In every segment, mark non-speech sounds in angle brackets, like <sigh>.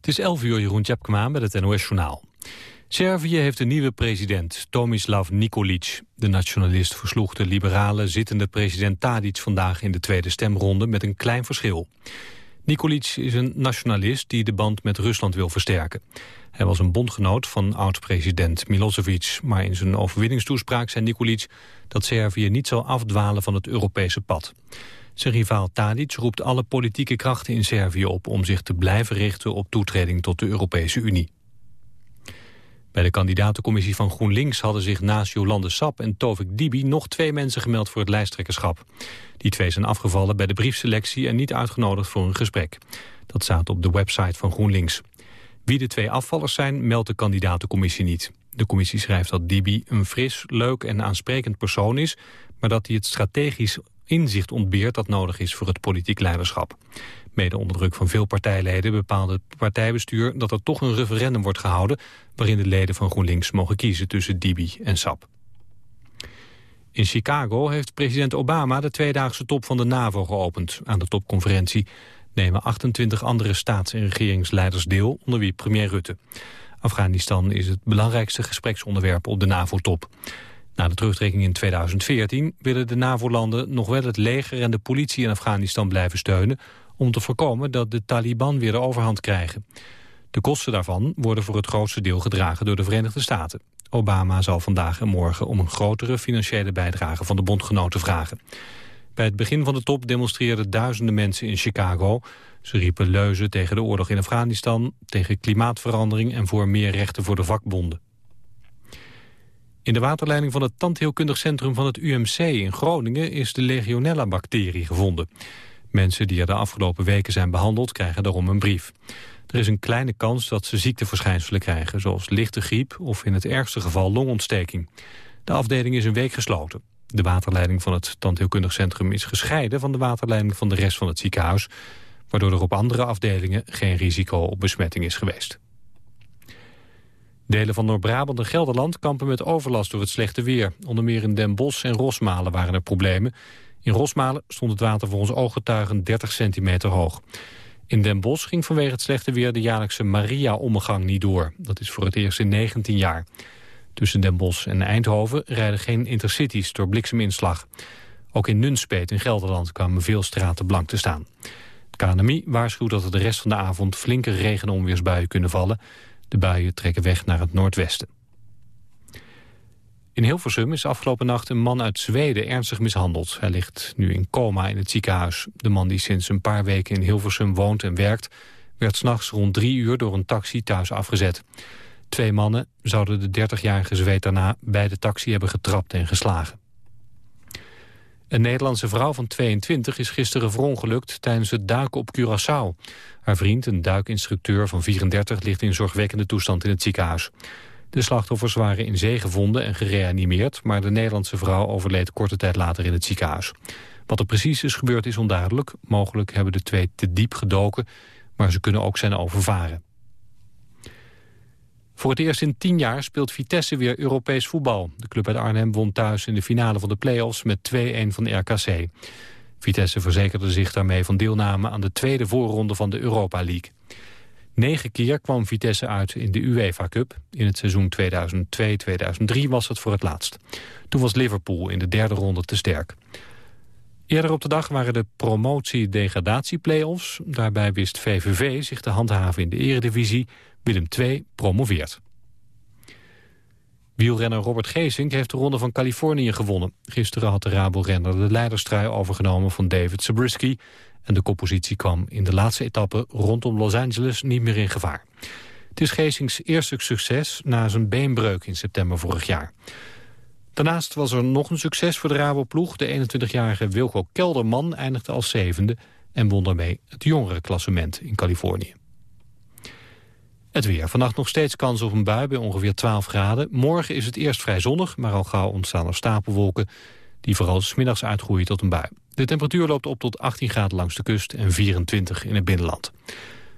Het is 11 uur, Jeroen Tjepkema met het NOS-journaal. Servië heeft een nieuwe president, Tomislav Nikolic. De nationalist versloeg de liberale zittende president Tadic vandaag in de tweede stemronde met een klein verschil. Nikolic is een nationalist die de band met Rusland wil versterken. Hij was een bondgenoot van oud-president Milosevic... maar in zijn overwinningstoespraak zei Nikolic dat Servië niet zal afdwalen van het Europese pad. Zijn rivaal Tadic roept alle politieke krachten in Servië op... om zich te blijven richten op toetreding tot de Europese Unie. Bij de kandidatencommissie van GroenLinks hadden zich naast Jolande Sap en Tovik Dibi nog twee mensen gemeld voor het lijsttrekkerschap. Die twee zijn afgevallen bij de briefselectie en niet uitgenodigd voor een gesprek. Dat staat op de website van GroenLinks. Wie de twee afvallers zijn, meldt de kandidatencommissie niet. De commissie schrijft dat Dibi een fris, leuk en aansprekend persoon is... maar dat hij het strategisch inzicht ontbeert dat nodig is voor het politiek leiderschap. Mede onder druk van veel partijleden bepaalde het partijbestuur dat er toch een referendum wordt gehouden waarin de leden van GroenLinks mogen kiezen tussen Dibi en Sap. In Chicago heeft president Obama de tweedaagse top van de NAVO geopend. Aan de topconferentie nemen 28 andere staats- en regeringsleiders deel, onder wie premier Rutte. Afghanistan is het belangrijkste gespreksonderwerp op de NAVO-top. Na de terugtrekking in 2014 willen de NAVO-landen nog wel het leger en de politie in Afghanistan blijven steunen om te voorkomen dat de Taliban weer de overhand krijgen. De kosten daarvan worden voor het grootste deel gedragen door de Verenigde Staten. Obama zal vandaag en morgen om een grotere financiële bijdrage van de bondgenoten vragen. Bij het begin van de top demonstreerden duizenden mensen in Chicago. Ze riepen leuzen tegen de oorlog in Afghanistan, tegen klimaatverandering en voor meer rechten voor de vakbonden. In de waterleiding van het tandheelkundig centrum van het UMC in Groningen is de Legionella-bacterie gevonden. Mensen die er de afgelopen weken zijn behandeld krijgen daarom een brief. Er is een kleine kans dat ze ziekteverschijnselen krijgen... zoals lichte griep of in het ergste geval longontsteking. De afdeling is een week gesloten. De waterleiding van het tandheelkundig centrum is gescheiden... van de waterleiding van de rest van het ziekenhuis... waardoor er op andere afdelingen geen risico op besmetting is geweest. Delen van Noord-Brabant en Gelderland kampen met overlast door het slechte weer. Onder meer in Den Bosch en Rosmalen waren er problemen. In Rosmalen stond het water volgens ooggetuigen 30 centimeter hoog. In Den Bosch ging vanwege het slechte weer de jaarlijkse Maria-ommegang niet door. Dat is voor het eerst in 19 jaar. Tussen Den Bosch en Eindhoven rijden geen intercities door blikseminslag. Ook in Nunspeet in Gelderland kwamen veel straten blank te staan. Het KNMI waarschuwt dat er de rest van de avond flinke regen- kunnen vallen. De buien trekken weg naar het noordwesten. In Hilversum is afgelopen nacht een man uit Zweden ernstig mishandeld. Hij ligt nu in coma in het ziekenhuis. De man die sinds een paar weken in Hilversum woont en werkt... werd s'nachts rond drie uur door een taxi thuis afgezet. Twee mannen zouden de 30-jarige Zweed daarna bij de taxi hebben getrapt en geslagen. Een Nederlandse vrouw van 22 is gisteren verongelukt tijdens het duiken op Curaçao. Haar vriend, een duikinstructeur van 34, ligt in zorgwekkende toestand in het ziekenhuis. De slachtoffers waren in zee gevonden en gereanimeerd... maar de Nederlandse vrouw overleed korte tijd later in het ziekenhuis. Wat er precies is gebeurd is onduidelijk. Mogelijk hebben de twee te diep gedoken, maar ze kunnen ook zijn overvaren. Voor het eerst in tien jaar speelt Vitesse weer Europees voetbal. De club uit Arnhem won thuis in de finale van de play-offs met 2-1 van de RKC. Vitesse verzekerde zich daarmee van deelname aan de tweede voorronde van de Europa League. Negen keer kwam Vitesse uit in de UEFA Cup. In het seizoen 2002-2003 was het voor het laatst. Toen was Liverpool in de derde ronde te sterk. Eerder op de dag waren de promotie-degradatie-playoffs. Daarbij wist VVV zich te handhaven in de eredivisie. Willem II promoveert. Wielrenner Robert Geesink heeft de Ronde van Californië gewonnen. Gisteren had de Rabo-renner de leiderstrui overgenomen van David Zabriskie... en de koppositie kwam in de laatste etappe rondom Los Angeles niet meer in gevaar. Het is Geesinks eerste succes na zijn beenbreuk in september vorig jaar. Daarnaast was er nog een succes voor de Rabo-ploeg. De 21-jarige Wilco Kelderman eindigde als zevende... en won daarmee het jongere klassement in Californië. Het weer. Vannacht nog steeds kans op een bui bij ongeveer 12 graden. Morgen is het eerst vrij zonnig, maar al gauw ontstaan er stapelwolken... die vooral smiddags uitgroeien tot een bui. De temperatuur loopt op tot 18 graden langs de kust en 24 in het binnenland.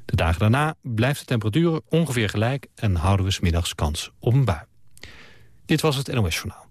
De dagen daarna blijft de temperatuur ongeveer gelijk... en houden we smiddags kans op een bui. Dit was het NOS Journaal.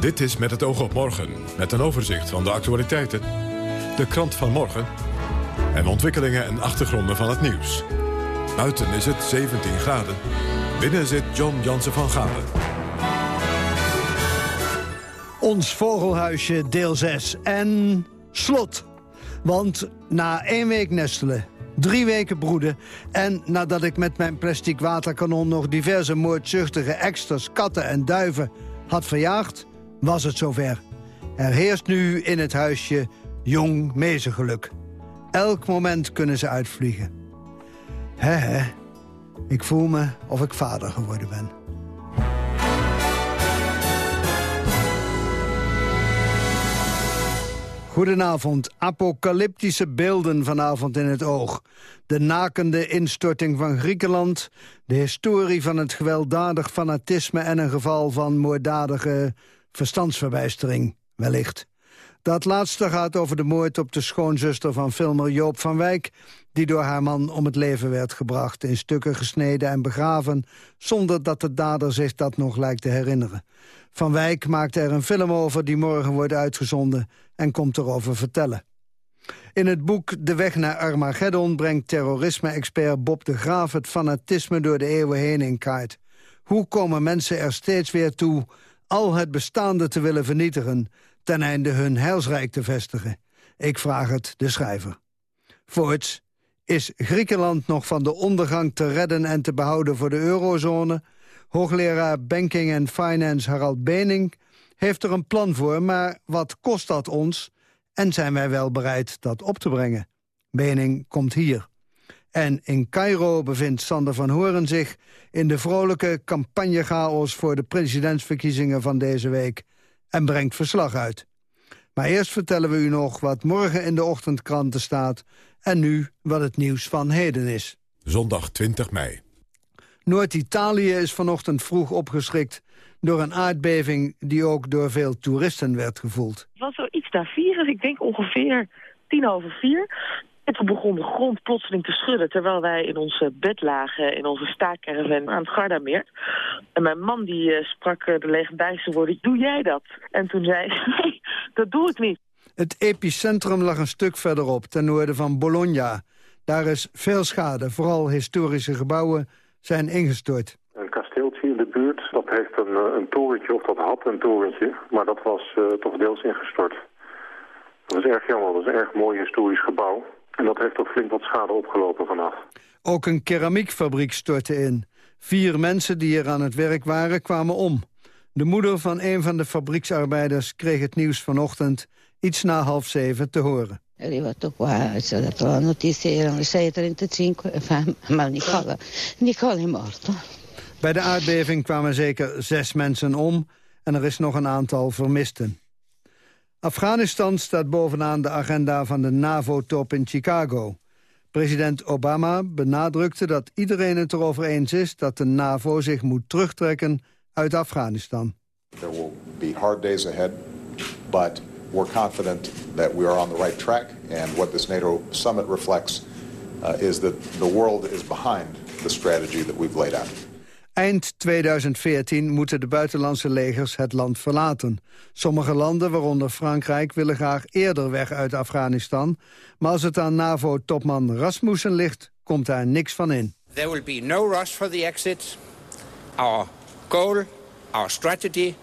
Dit is Met het oog op morgen, met een overzicht van de actualiteiten, de krant van morgen en ontwikkelingen en achtergronden van het nieuws. Buiten is het 17 graden. Binnen zit John Jansen van Galen. Ons vogelhuisje deel 6 en slot. Want na één week nestelen, drie weken broeden... en nadat ik met mijn plastic waterkanon nog diverse moordzuchtige eksters, katten en duiven had verjaagd... was het zover. Er heerst nu in het huisje jong mezengeluk. Elk moment kunnen ze uitvliegen. Hè, hè. Ik voel me of ik vader geworden ben. Goedenavond. Apocalyptische beelden vanavond in het oog. De nakende instorting van Griekenland. De historie van het gewelddadig fanatisme... en een geval van moorddadige verstandsverbijstering, wellicht. Dat laatste gaat over de moord op de schoonzuster van filmer Joop van Wijk... die door haar man om het leven werd gebracht, in stukken gesneden en begraven... zonder dat de dader zich dat nog lijkt te herinneren. Van Wijk maakt er een film over die morgen wordt uitgezonden... en komt erover vertellen. In het boek De Weg naar Armageddon brengt terrorisme-expert Bob de Graaf... het fanatisme door de eeuwen heen in kaart. Hoe komen mensen er steeds weer toe al het bestaande te willen vernietigen ten einde hun heilsrijk te vestigen? Ik vraag het de schrijver. Voorts, is Griekenland nog van de ondergang te redden en te behouden voor de eurozone? Hoogleraar Banking and Finance Harald Bening heeft er een plan voor... maar wat kost dat ons en zijn wij wel bereid dat op te brengen? Bening komt hier. En in Cairo bevindt Sander van Horen zich... in de vrolijke campagnechaos voor de presidentsverkiezingen van deze week... en brengt verslag uit. Maar eerst vertellen we u nog wat morgen in de ochtendkranten staat... en nu wat het nieuws van heden is. Zondag 20 mei. Noord-Italië is vanochtend vroeg opgeschrikt door een aardbeving die ook door veel toeristen werd gevoeld. Het was zoiets na vier, ik denk ongeveer tien over vier. En toen begon de grond plotseling te schudden... terwijl wij in onze bed lagen, in onze staakcaravan aan het Gardameer. En mijn man die uh, sprak uh, de legendarische woorden, doe jij dat? En toen zei ik, <laughs> nee, dat doe ik niet. Het epicentrum lag een stuk verderop, ten noorden van Bologna. Daar is veel schade, vooral historische gebouwen zijn ingestort. Een kasteeltje in de buurt, dat heeft een, eh, een torentje, of dat had een torentje... maar dat was uh, toch deels ingestort. Dat is erg jammer, dat is een erg mooi historisch gebouw. En dat heeft toch flink wat schade opgelopen vanaf. Ook een keramiekfabriek stortte in. Vier mensen die er aan het werk waren kwamen om. De moeder van een van de fabrieksarbeiders kreeg het nieuws vanochtend... iets na half zeven te horen. È arrivato qua, ci ha dato la notizia, erano le 6.35, ma Nicola, Nicola è morto. Bij de aardbeving kwamen zeker zes mensen om en er is nog een aantal vermisten. Afghanistan staat bovenaan de agenda van de NAVO-top in Chicago. President Obama benadrukte dat iedereen het erover eens is... dat de NAVO zich moet terugtrekken uit Afghanistan. There will be hard days ahead, but we're confident that we are on the right track. And what this NATO summit reflects uh, is that the world is behind the strategy that we've laid out. Eind 2014 moeten de buitenlandse legers het land verlaten. Sommige landen, waaronder Frankrijk, willen graag eerder weg uit Afghanistan. Maar als het aan NAVO-topman Rasmussen ligt, komt daar niks van in. There will be no rush for the exit. Our goal, our strategy,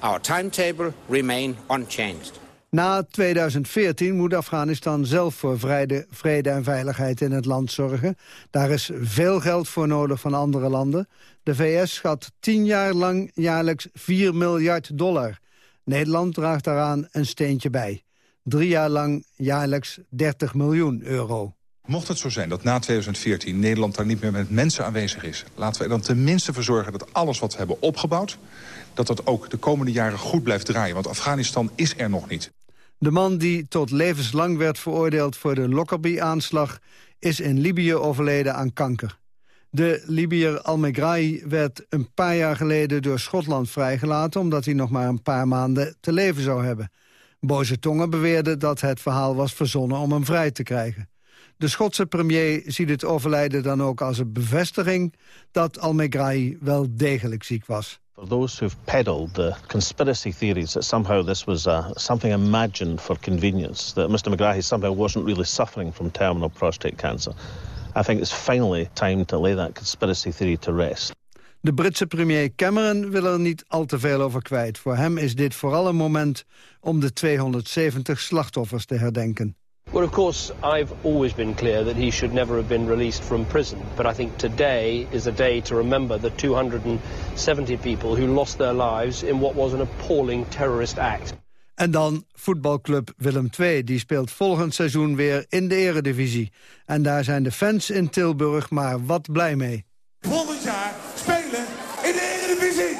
our timetable remain unchanged. Na 2014 moet Afghanistan zelf voor vrede, vrede en veiligheid in het land zorgen. Daar is veel geld voor nodig van andere landen. De VS schat tien jaar lang jaarlijks 4 miljard dollar. Nederland draagt daaraan een steentje bij. Drie jaar lang jaarlijks 30 miljoen euro. Mocht het zo zijn dat na 2014 Nederland daar niet meer met mensen aanwezig is... laten we er dan tenminste voor zorgen dat alles wat we hebben opgebouwd... dat dat ook de komende jaren goed blijft draaien. Want Afghanistan is er nog niet. De man die tot levenslang werd veroordeeld voor de Lockerbie-aanslag... is in Libië overleden aan kanker. De Libiër Al-Megrahi werd een paar jaar geleden door Schotland vrijgelaten... omdat hij nog maar een paar maanden te leven zou hebben. Boze tongen beweerden dat het verhaal was verzonnen om hem vrij te krijgen. De Schotse premier ziet het overlijden dan ook als een bevestiging... dat Al-Megrahi wel degelijk ziek was. For those who've peddled the conspiracy theories that somehow this was uh, something imagined for convenience, that Mr. McGrahy somehow wasn't really suffering from terminal prostate cancer, I think it's finally time to lay that conspiracy theory to rest. De Britse premier Cameron wil er niet al te veel over kwijt. Voor hem is dit vooral een moment om de 270 slachtoffers te herdenken. Well, of course, I've always been clear that he should never have been released from prison. But I think today is a day to remember the 270 people who lost their lives in what was an appalling terrorist act. En dan voetbalclub Willem II. Die speelt volgend seizoen weer in de eredivisie. En daar zijn de fans in Tilburg maar wat blij mee. Volgend jaar spelen in de eredivisie.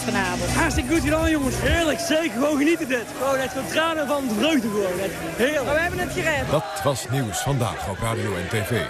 Vanavond. Hartstikke goed gedaan, jongens. Heerlijk, zeker. Gewoon genieten dit. Gewoon net van tranen van vreugde gewoon. Heerlijk. Maar we hebben het gered. Dat was nieuws vandaag op Radio en TV.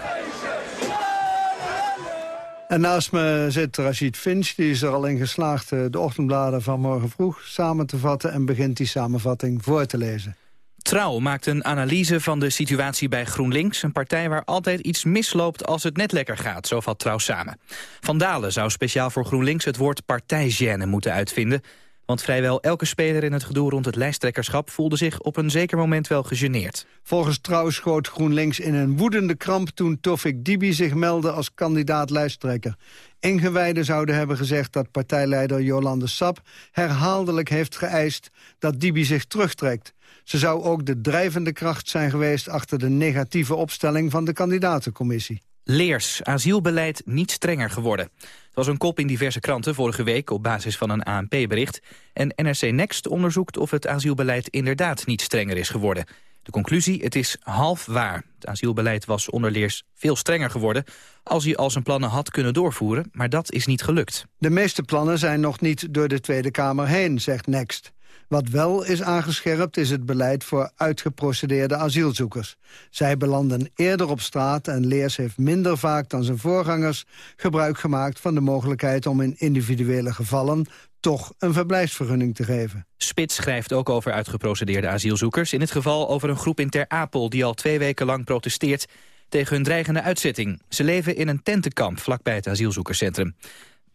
En naast me zit Rashid Finch, die is er al in geslaagd... eh, de ochtendbladen van morgen vroeg samen te vatten... en begint die samenvatting voor te lezen. Trouw maakt een analyse van de situatie bij GroenLinks... een partij waar altijd iets misloopt als het net lekker gaat, zo vat Trouw samen. Van Dalen zou speciaal voor GroenLinks het woord partijgêne moeten uitvinden... want vrijwel elke speler in het gedoe rond het lijsttrekkerschap... voelde zich op een zeker moment wel gegeneerd. Volgens Trouw schoot GroenLinks in een woedende kramp... toen Tofik Dibi zich meldde als kandidaat lijsttrekker. Ingewijden zouden hebben gezegd dat partijleider Jolande Sap... herhaaldelijk heeft geëist dat Dibi zich terugtrekt. Ze zou ook de drijvende kracht zijn geweest... achter de negatieve opstelling van de kandidatencommissie. Leers, asielbeleid niet strenger geworden. Het was een kop in diverse kranten vorige week op basis van een ANP-bericht. En NRC Next onderzoekt of het asielbeleid inderdaad niet strenger is geworden. De conclusie, het is half waar. Het asielbeleid was onder Leers veel strenger geworden... als hij al zijn plannen had kunnen doorvoeren, maar dat is niet gelukt. De meeste plannen zijn nog niet door de Tweede Kamer heen, zegt Next. Wat wel is aangescherpt is het beleid voor uitgeprocedeerde asielzoekers. Zij belanden eerder op straat en Leers heeft minder vaak dan zijn voorgangers gebruik gemaakt van de mogelijkheid om in individuele gevallen toch een verblijfsvergunning te geven. Spits schrijft ook over uitgeprocedeerde asielzoekers. In het geval over een groep in Ter Apel die al twee weken lang protesteert tegen hun dreigende uitzetting. Ze leven in een tentenkamp vlakbij het asielzoekerscentrum.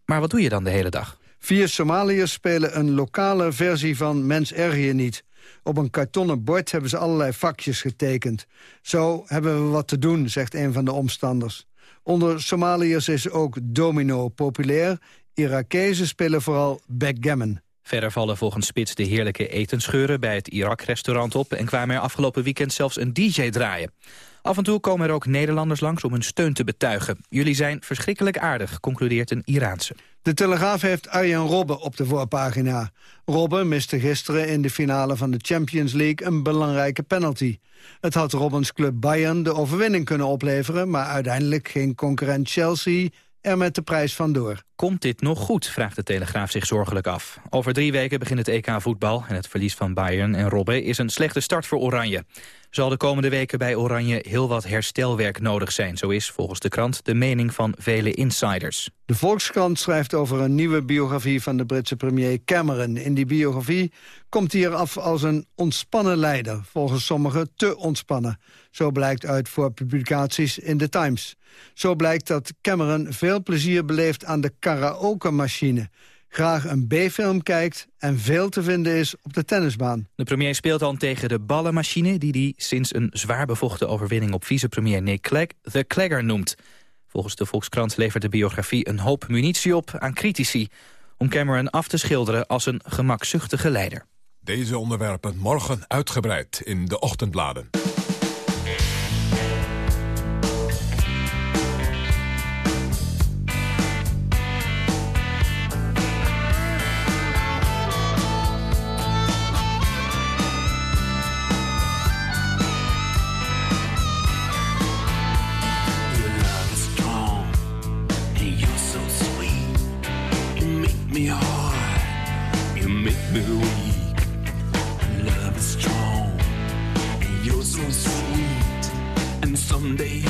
Maar wat doe je dan de hele dag? Vier Somaliërs spelen een lokale versie van Mens erger je niet. Op een kartonnen bord hebben ze allerlei vakjes getekend. Zo hebben we wat te doen, zegt een van de omstanders. Onder Somaliërs is ook domino populair. Irakezen spelen vooral backgammon. Verder vallen volgens Spits de heerlijke etenscheuren bij het Irak-restaurant op... en kwamen er afgelopen weekend zelfs een DJ draaien. Af en toe komen er ook Nederlanders langs om hun steun te betuigen. Jullie zijn verschrikkelijk aardig, concludeert een Iraanse. De Telegraaf heeft Arjen Robben op de voorpagina. Robben miste gisteren in de finale van de Champions League een belangrijke penalty. Het had Robbens club Bayern de overwinning kunnen opleveren... maar uiteindelijk ging concurrent Chelsea er met de prijs vandoor. Komt dit nog goed, vraagt de Telegraaf zich zorgelijk af. Over drie weken begint het EK voetbal en het verlies van Bayern en Robben is een slechte start voor Oranje. Zal de komende weken bij Oranje heel wat herstelwerk nodig zijn. Zo is volgens de krant de mening van vele insiders. De Volkskrant schrijft over een nieuwe biografie van de Britse premier Cameron. In die biografie komt hij eraf als een ontspannen leider. Volgens sommigen te ontspannen. Zo blijkt uit voor publicaties in The Times. Zo blijkt dat Cameron veel plezier beleeft aan de karaoke-machine graag een B-film kijkt en veel te vinden is op de tennisbaan. De premier speelt dan tegen de ballenmachine... die hij sinds een zwaar bevochten overwinning op vicepremier Nick Clegg... The Clegger noemt. Volgens de Volkskrant levert de biografie een hoop munitie op aan critici... om Cameron af te schilderen als een gemakzuchtige leider. Deze onderwerpen morgen uitgebreid in de ochtendbladen. someday.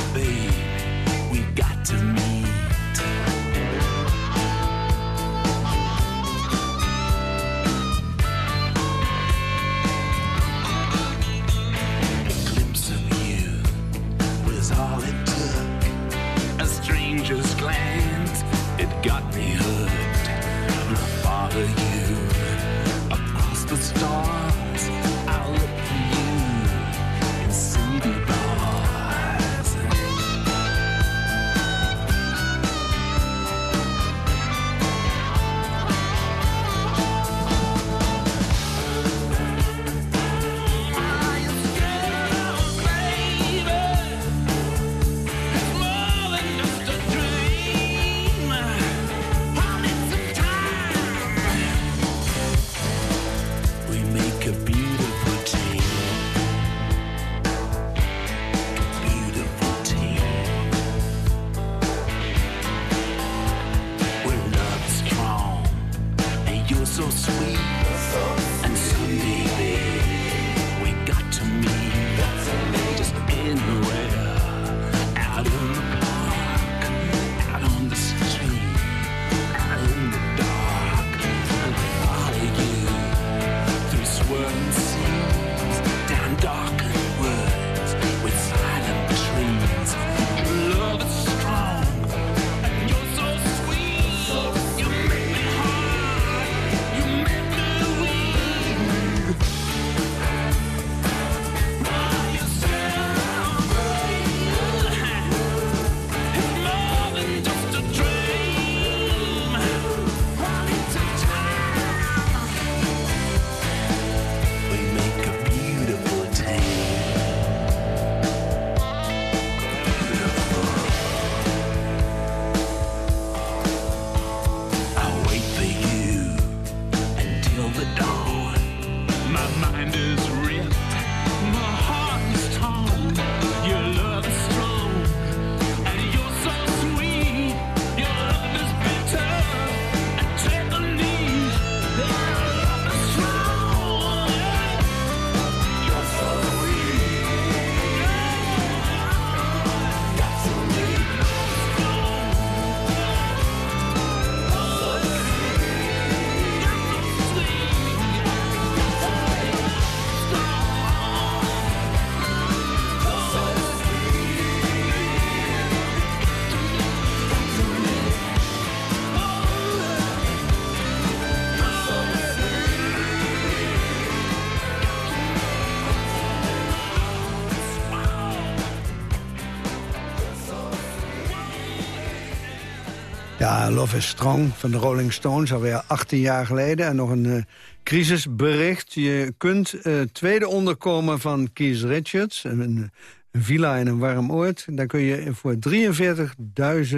Love is Strong van de Rolling Stones, alweer 18 jaar geleden. En nog een eh, crisisbericht. Je kunt eh tweede onderkomen van Keith Richards, een, een villa in een warm oord. Daar kun je voor 43.000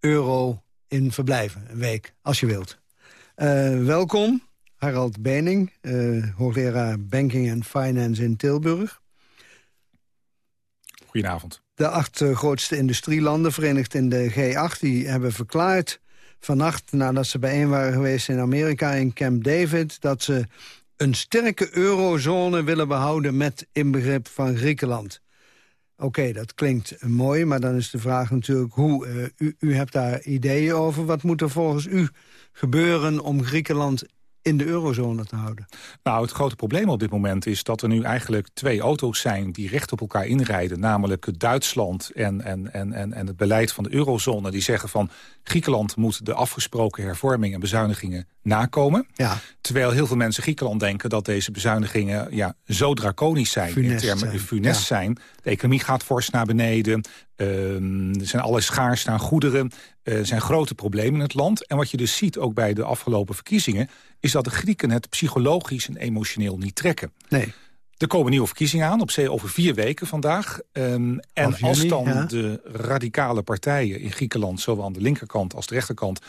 euro in verblijven, een week, als je wilt. Eh, welkom, Harald Bening, hoogleraar Banking and Finance in Tilburg. Goedenavond. De acht eh, grootste industrielanden, verenigd in de G8... die hebben verklaard vannacht, nadat ze bijeen waren geweest in Amerika... in Camp David, dat ze een sterke eurozone willen behouden... met inbegrip van Griekenland. Oké, dat klinkt mooi, maar dan is de vraag natuurlijk hoe... eh, u, u hebt daar ideeën over. Wat moet er volgens u gebeuren om Griekenland in de eurozone te houden? Nou, het grote probleem op dit moment is dat er nu eigenlijk twee auto's zijn... die recht op elkaar inrijden, namelijk Duitsland en, en, en, en, en het beleid van de eurozone... die zeggen van Griekenland moet de afgesproken hervormingen en bezuinigingen nakomen. Ja. Terwijl heel veel mensen Griekenland denken dat deze bezuinigingen ja, zo draconisch zijn. Funest in termen zijn, funest ja. zijn. De economie gaat fors naar beneden. Ehm, er zijn alle schaars aan goederen. Eh, Er zijn grote problemen in het land. En wat je dus ziet ook bij de afgelopen verkiezingen... is dat de Grieken het psychologisch en emotioneel niet trekken. Nee. Er komen nieuwe verkiezingen aan, op zee over vier weken vandaag. Ehm, en juni, als dan ja. de radicale partijen in Griekenland... zowel aan de linkerkant als de rechterkant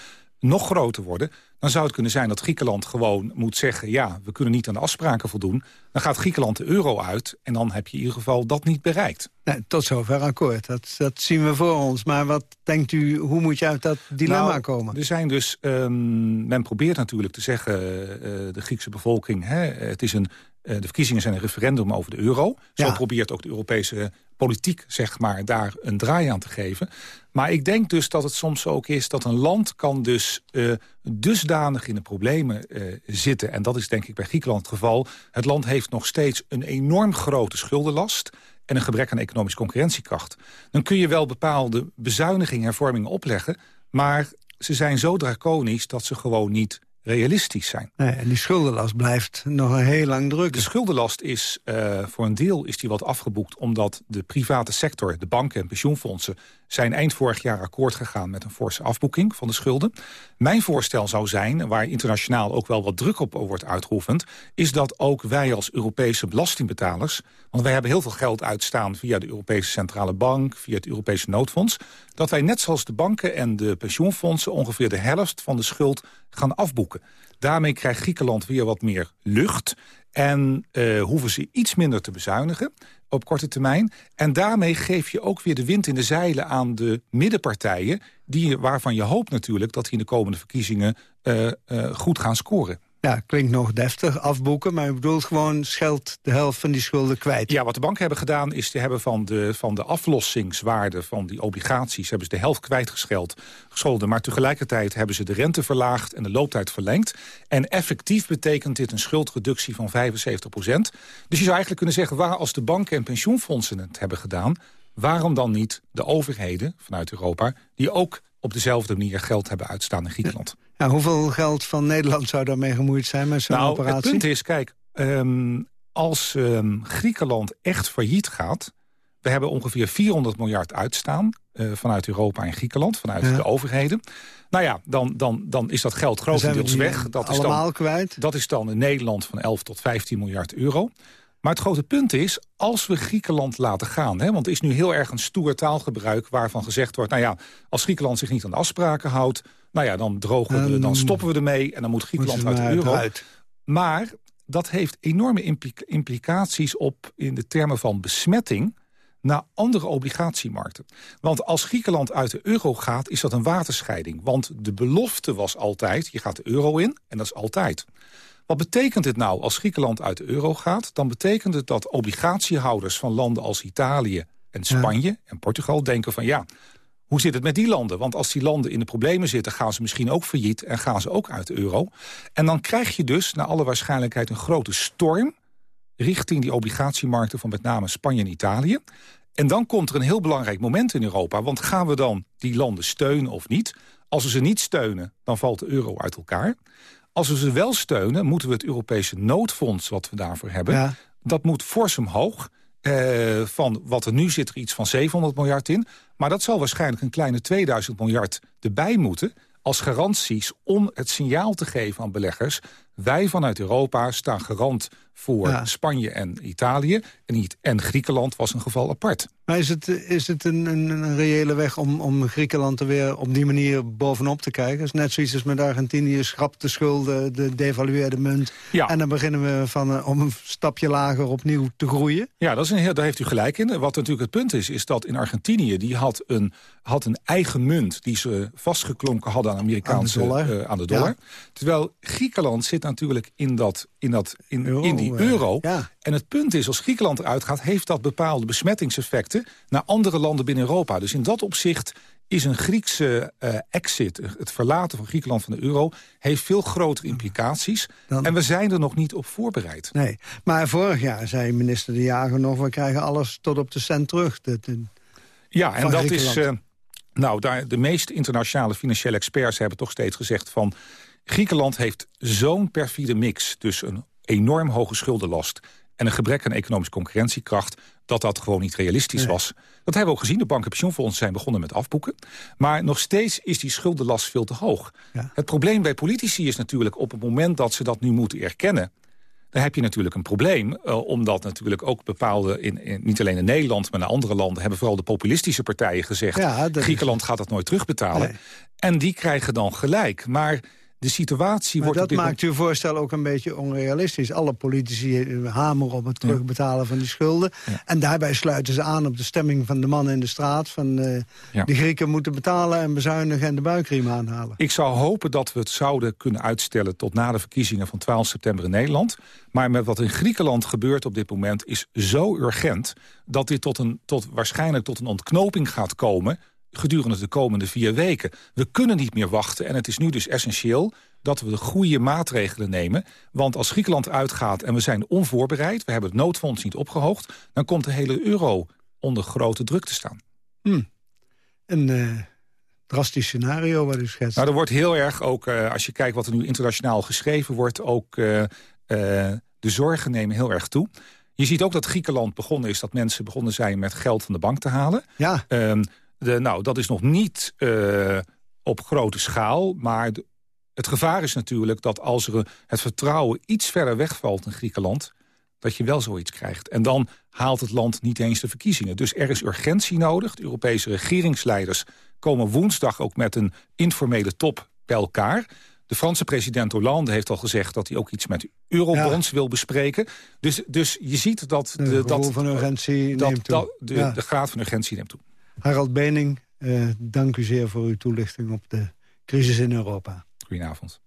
nog groter worden... dan zou het kunnen zijn dat Griekenland gewoon moet zeggen... ja, we kunnen niet aan de afspraken voldoen. Dan gaat Griekenland de euro uit en dan heb je in ieder geval dat niet bereikt. Nee, tot zover akkoord. Dat, dat zien we voor ons. Maar wat denkt u, hoe moet je uit dat dilemma Nou, komen? Er zijn dus, ehm, men probeert natuurlijk te zeggen, eh, de Griekse bevolking... Hè, het is een, eh, de verkiezingen zijn een referendum over de euro. Zo Ja. probeert ook de Europese politiek zeg maar, daar een draai aan te geven. Maar ik denk dus dat het soms ook is dat een land kan dus eh, dusdanig in de problemen eh, zitten. En dat is denk ik bij Griekenland het geval. Het land heeft nog steeds een enorm grote schuldenlast... en een gebrek aan economische concurrentiekracht... dan kun je wel bepaalde bezuinigingen, hervormingen opleggen... maar ze zijn zo draconisch dat ze gewoon niet realistisch zijn. Nee, en die schuldenlast blijft nog een heel lang druk. De schuldenlast is uh, voor een deel is die wat afgeboekt... omdat de private sector, de banken en pensioenfondsen... zijn eind vorig jaar akkoord gegaan met een forse afboeking van de schulden. Mijn voorstel zou zijn, waar internationaal ook wel wat druk op wordt uitgeoefend... is dat ook wij als Europese belastingbetalers... want wij hebben heel veel geld uitstaan via de Europese Centrale Bank... via het Europese Noodfonds... dat wij net zoals de banken en de pensioenfondsen... ongeveer de helft van de schuld gaan afboeken. Daarmee krijgt Griekenland weer wat meer lucht... en uh, hoeven ze iets minder te bezuinigen op korte termijn. En daarmee geef je ook weer de wind in de zeilen aan de middenpartijen... Die, waarvan je hoopt natuurlijk dat die in de komende verkiezingen uh, uh, goed gaan scoren. Ja, klinkt nog deftig, afboeken. Maar je bedoelt gewoon scheld de helft van die schulden kwijt. Ja, wat de banken hebben gedaan is te hebben van de, van de aflossingswaarde van die obligaties... hebben ze de helft kwijtgescheld, gescholden. Maar tegelijkertijd hebben ze de rente verlaagd en de looptijd verlengd. En effectief betekent dit een schuldreductie van 75 procent. Dus je zou eigenlijk kunnen zeggen, waar als de banken en pensioenfondsen het hebben gedaan... waarom dan niet de overheden vanuit Europa... die ook op dezelfde manier geld hebben uitstaan in Griekenland? Nou, hoeveel geld van Nederland zou daarmee gemoeid zijn met zo'n nou, operatie? Het punt is, kijk, um, als um, Griekenland echt failliet gaat... we hebben ongeveer 400 miljard uitstaan uh, vanuit Europa en Griekenland... vanuit ja. de overheden. Nou ja, dan, dan, dan is dat geld grotendeels weg. Dat is, dan, kwijt? dat is dan in Nederland van 11 tot 15 miljard euro. Maar het grote punt is, als we Griekenland laten gaan... Hè, want het is nu heel erg een stoer taalgebruik waarvan gezegd wordt... nou ja, als Griekenland zich niet aan de afspraken houdt... nou ja, dan drogen we, um, dan stoppen we ermee en dan moet Griekenland uit de euro. Uit. Maar dat heeft enorme implica implicaties op in de termen van besmetting naar andere obligatiemarkten. Want als Griekenland uit de euro gaat, is dat een waterscheiding. Want de belofte was altijd, je gaat de euro in en dat is altijd. Wat betekent dit nou als Griekenland uit de euro gaat? Dan betekent het dat obligatiehouders van landen als Italië en Spanje ja. en Portugal denken van ja, hoe zit het met die landen? Want als die landen in de problemen zitten, gaan ze misschien ook failliet en gaan ze ook uit de euro. En dan krijg je dus naar alle waarschijnlijkheid een grote storm richting die obligatiemarkten van met name Spanje en Italië. En dan komt er een heel belangrijk moment in Europa. Want gaan we dan die landen steunen of niet? Als we ze niet steunen, dan valt de euro uit elkaar. Als we ze wel steunen, moeten we het Europese noodfonds... wat we daarvoor hebben, ja. dat moet fors omhoog. Eh, van wat er nu zit er iets van 700 miljard in. Maar dat zal waarschijnlijk een kleine 2000 miljard erbij moeten... als garanties om het signaal te geven aan beleggers... wij vanuit Europa staan garant voor ja. Spanje en Italië. En, niet, en Griekenland was een geval apart. Maar is het, is het een, een, een reële weg om, om Griekenland er weer op die manier bovenop te kijken? is net zoiets als met Argentinië, schrap de schulden, de devalueerde munt. Ja. En dan beginnen we van, uh, om een stapje lager opnieuw te groeien. Ja, dat is een heel, daar heeft u gelijk in. Wat natuurlijk het punt is, is dat in Argentinië... die had een, had een eigen munt die ze vastgeklonken hadden aan, Amerikaanse, aan de dollar. Uh, aan de dollar. Ja. Terwijl Griekenland zit natuurlijk in, dat, in, dat, in, Euro, in die euro. Ja. En het punt is, als Griekenland eruit gaat... heeft dat bepaalde besmettingseffecten naar andere landen binnen Europa. Dus in dat opzicht is een Griekse uh, exit, het verlaten van Griekenland van de euro... heeft veel grotere implicaties. Dan... En we zijn er nog niet op voorbereid. Nee, maar vorig jaar zei minister De Jager nog... we krijgen alles tot op de cent terug. De, de, ja, en dat is... Uh, nou, daar, de meeste internationale financiële experts hebben toch steeds gezegd van... Griekenland heeft zo'n perfide mix, dus een enorm hoge schuldenlast en een gebrek aan economische concurrentiekracht... dat dat gewoon niet realistisch nee. was. Dat hebben we ook gezien. De banken en pensioenfondsen zijn begonnen met afboeken. Maar nog steeds is die schuldenlast veel te hoog. Ja. Het probleem bij politici is natuurlijk op het moment dat ze dat nu moeten erkennen... dan heb je natuurlijk een probleem. Uh, omdat natuurlijk ook bepaalde, in, in, niet alleen in Nederland... maar in andere landen hebben vooral de populistische partijen gezegd... Ja, Griekenland is... gaat dat nooit terugbetalen. Nee. En die krijgen dan gelijk. Maar de situatie maar wordt... dat maakt uw voorstel ook een beetje onrealistisch. Alle politici hameren op het terugbetalen ja. van die schulden. Ja. En daarbij sluiten ze aan op de stemming van de mannen in de straat... van uh, ja. de Grieken moeten betalen en bezuinigen en de buikriem aanhalen. Ik zou hopen dat we het zouden kunnen uitstellen... tot na de verkiezingen van 12 september in Nederland. Maar met wat in Griekenland gebeurt op dit moment is zo urgent... dat dit tot een, tot, waarschijnlijk tot een ontknoping gaat komen gedurende de komende vier weken. We kunnen niet meer wachten en het is nu dus essentieel dat we de goede maatregelen nemen. Want als Griekenland uitgaat en we zijn onvoorbereid... we hebben het noodfonds niet opgehoogd... dan komt de hele euro onder grote druk te staan. Hm. Een uh, drastisch scenario wat u schetst. Nou, er wordt heel erg ook, uh, als je kijkt wat er nu internationaal geschreven wordt... ook uh, de zorgen nemen heel erg toe. Je ziet ook dat Griekenland begonnen is... dat mensen begonnen zijn met geld van de bank te halen. Ja. Ehm, de, nou, dat is nog niet op grote schaal, maar het gevaar is natuurlijk dat als er het vertrouwen iets verder wegvalt in Griekenland... dat je wel zoiets krijgt. En dan haalt het land niet eens de verkiezingen. Dus er is urgentie nodig. De Europese regeringsleiders komen woensdag ook met een informele top bij elkaar. De Franse president Hollande heeft al gezegd dat hij ook iets met eurobonds wil bespreken. Dus, dus je ziet dat... De, de dat, van urgentie dat, neemt toe. Dat, de, ja. de graad van urgentie neemt toe. Harald Bening, uh, dank u zeer voor uw toelichting op de crisis in Europa. Goedenavond.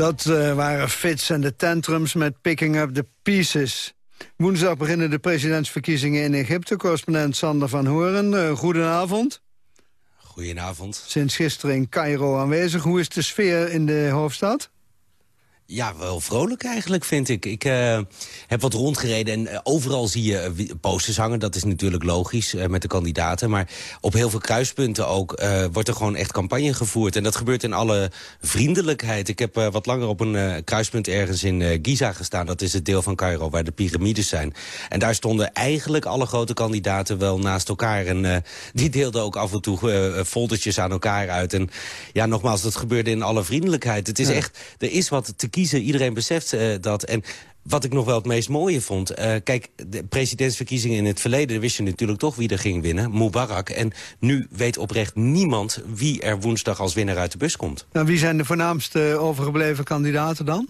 Dat uh, waren Fits en de tantrums met Picking Up the Pieces. Woensdag beginnen de presidentsverkiezingen in Egypte. Correspondent Sander van Horen, uh, goedenavond. Goedenavond. Sinds gisteren in Cairo aanwezig. Hoe is de sfeer in de hoofdstad? Ja, wel vrolijk eigenlijk, vind ik. Ik uh, heb wat rondgereden en uh, overal zie je uh, posters hangen. Dat is natuurlijk logisch met de kandidaten. Maar op heel veel kruispunten ook wordt er gewoon echt campagne gevoerd. En dat gebeurt in alle vriendelijkheid. Ik heb wat langer op een kruispunt ergens in Giza gestaan. Dat is het deel van Cairo waar de piramides zijn. En daar stonden eigenlijk alle grote kandidaten wel naast elkaar. En die deelden ook af en toe foldertjes aan elkaar uit. En ja, nogmaals, dat gebeurde in alle vriendelijkheid. Het is ja. echt, er is wat te kiezen. Iedereen beseft uh, dat. En wat ik nog wel het meest mooie vond... Uh, kijk, de presidentsverkiezingen in het verleden... wist je natuurlijk toch wie er ging winnen, Mubarak. En nu weet oprecht niemand wie er woensdag als winnaar uit de bus komt. Nou, wie zijn de voornaamste overgebleven kandidaten dan?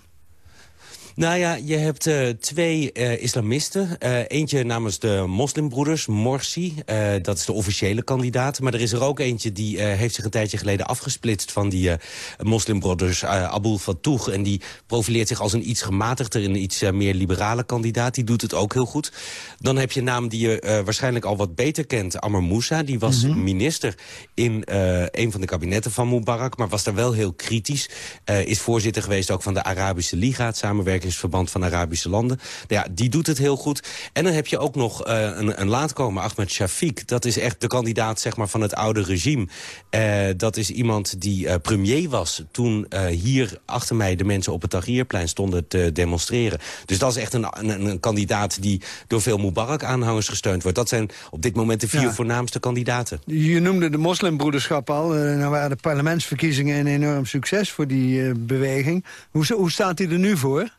Nou ja, je hebt uh, twee uh, islamisten. Uh, eentje namens de moslimbroeders, Morsi. dat is de officiële kandidaat. Maar er is er ook eentje die heeft zich een tijdje geleden afgesplitst... van die moslimbroeders, Abul Fattouh. En die profileert zich als een iets gematigder... en iets meer liberale kandidaat. Die doet het ook heel goed. Dan heb je een naam die je waarschijnlijk al wat beter kent. Amr Moussa, die was mm -hmm. minister in een van de kabinetten van Mubarak... maar was daar wel heel kritisch. is voorzitter geweest ook van de Arabische Liga, het samenwerking Verband van Arabische landen. Nou ja, die doet het heel goed. En dan heb je ook nog uh, een, een laatkomer, Ahmed Shafiq. Dat is echt de kandidaat zeg maar, van het oude regime. Uh, dat is iemand die uh, premier was toen hier achter mij de mensen op het Tahrirplein stonden te demonstreren. Dus dat is echt een, een, een kandidaat die door veel Mubarak-aanhangers gesteund wordt. Dat zijn op dit moment de vier ja. voornaamste kandidaten. Je noemde de moslimbroederschap al. nou waren de parlementsverkiezingen een enorm succes voor die beweging. Hoe, hoe staat hij er nu voor?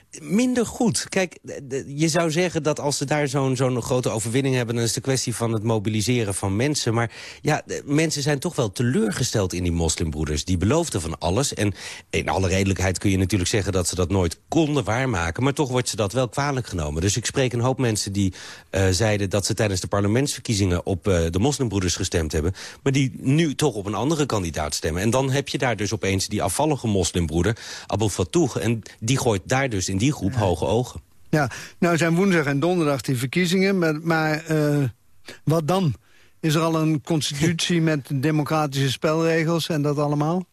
minder goed. Kijk, je zou zeggen dat als ze daar zo'n zo'n grote overwinning hebben... dan is het de kwestie van het mobiliseren van mensen. Maar ja, mensen zijn toch wel teleurgesteld in die moslimbroeders. Die beloofden van alles. En in alle redelijkheid kun je natuurlijk zeggen dat ze dat nooit konden waarmaken. Maar toch wordt ze dat wel kwalijk genomen. Dus ik spreek een hoop mensen die uh, zeiden dat ze tijdens de parlementsverkiezingen... op uh, de moslimbroeders gestemd hebben. Maar die nu toch op een andere kandidaat stemmen. En dan heb je daar dus opeens die afvallige moslimbroeder, Abul Fattouh. En die gooit daar dus in die groep hoge ogen. Ja, nou zijn woensdag en donderdag die verkiezingen, maar, maar uh, wat dan? Is er al een constitutie <laughs> met democratische spelregels en dat allemaal?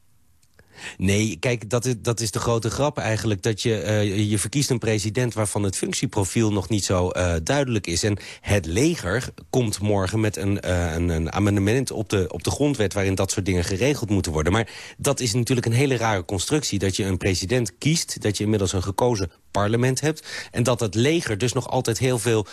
Nee, kijk, dat is, dat is de grote grap eigenlijk. Dat je, uh, je verkiest een president waarvan het functieprofiel nog niet zo uh, duidelijk is. En het leger komt morgen met een, uh, een, een, amendement op de, op de grondwet... waarin dat soort dingen geregeld moeten worden. Maar dat is natuurlijk een hele rare constructie. Dat je een president kiest, dat je inmiddels een gekozen parlement hebt... en dat het leger dus nog altijd heel veel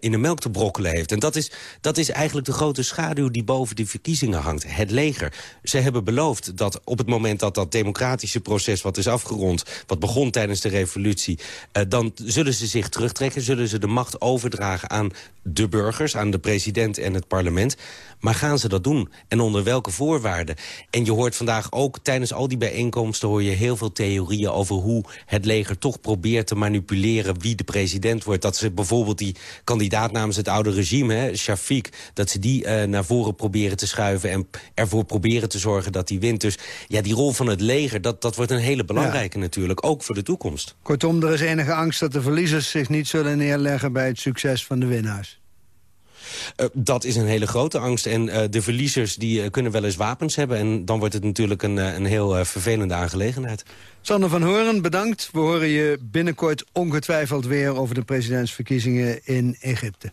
in de melk te brokkelen heeft. En dat is, dat is eigenlijk de grote schaduw die boven die verkiezingen hangt. Het leger. Ze hebben beloofd dat op het moment dat dat democratische proces... wat is afgerond, wat begon tijdens de revolutie... Uh, dan zullen ze zich terugtrekken, zullen ze de macht overdragen aan de burgers... aan de president en het parlement. Maar gaan ze dat doen? En onder welke voorwaarden? En je hoort vandaag ook tijdens al die bijeenkomsten... hoor je heel veel theorieën over hoe het leger toch probeert te manipuleren... wie de president wordt. Dat ze bijvoorbeeld die kandidaat namens het oude regime, hè, Shafiq... dat ze die uh, naar voren proberen te schuiven... en ervoor proberen te zorgen dat die wint. Dus ja, die rol van het leger, dat, dat wordt een hele belangrijke ja. natuurlijk. Ook voor de toekomst. Kortom, er is enige angst dat de verliezers zich niet zullen neerleggen... bij het succes van de winnaars. Uh, dat is een hele grote angst. En uh, de verliezers die, uh, kunnen wel eens wapens hebben. En dan wordt het natuurlijk een, een heel vervelende aangelegenheid. Sander van Horen, bedankt. We horen je binnenkort ongetwijfeld weer... over de presidentsverkiezingen in Egypte.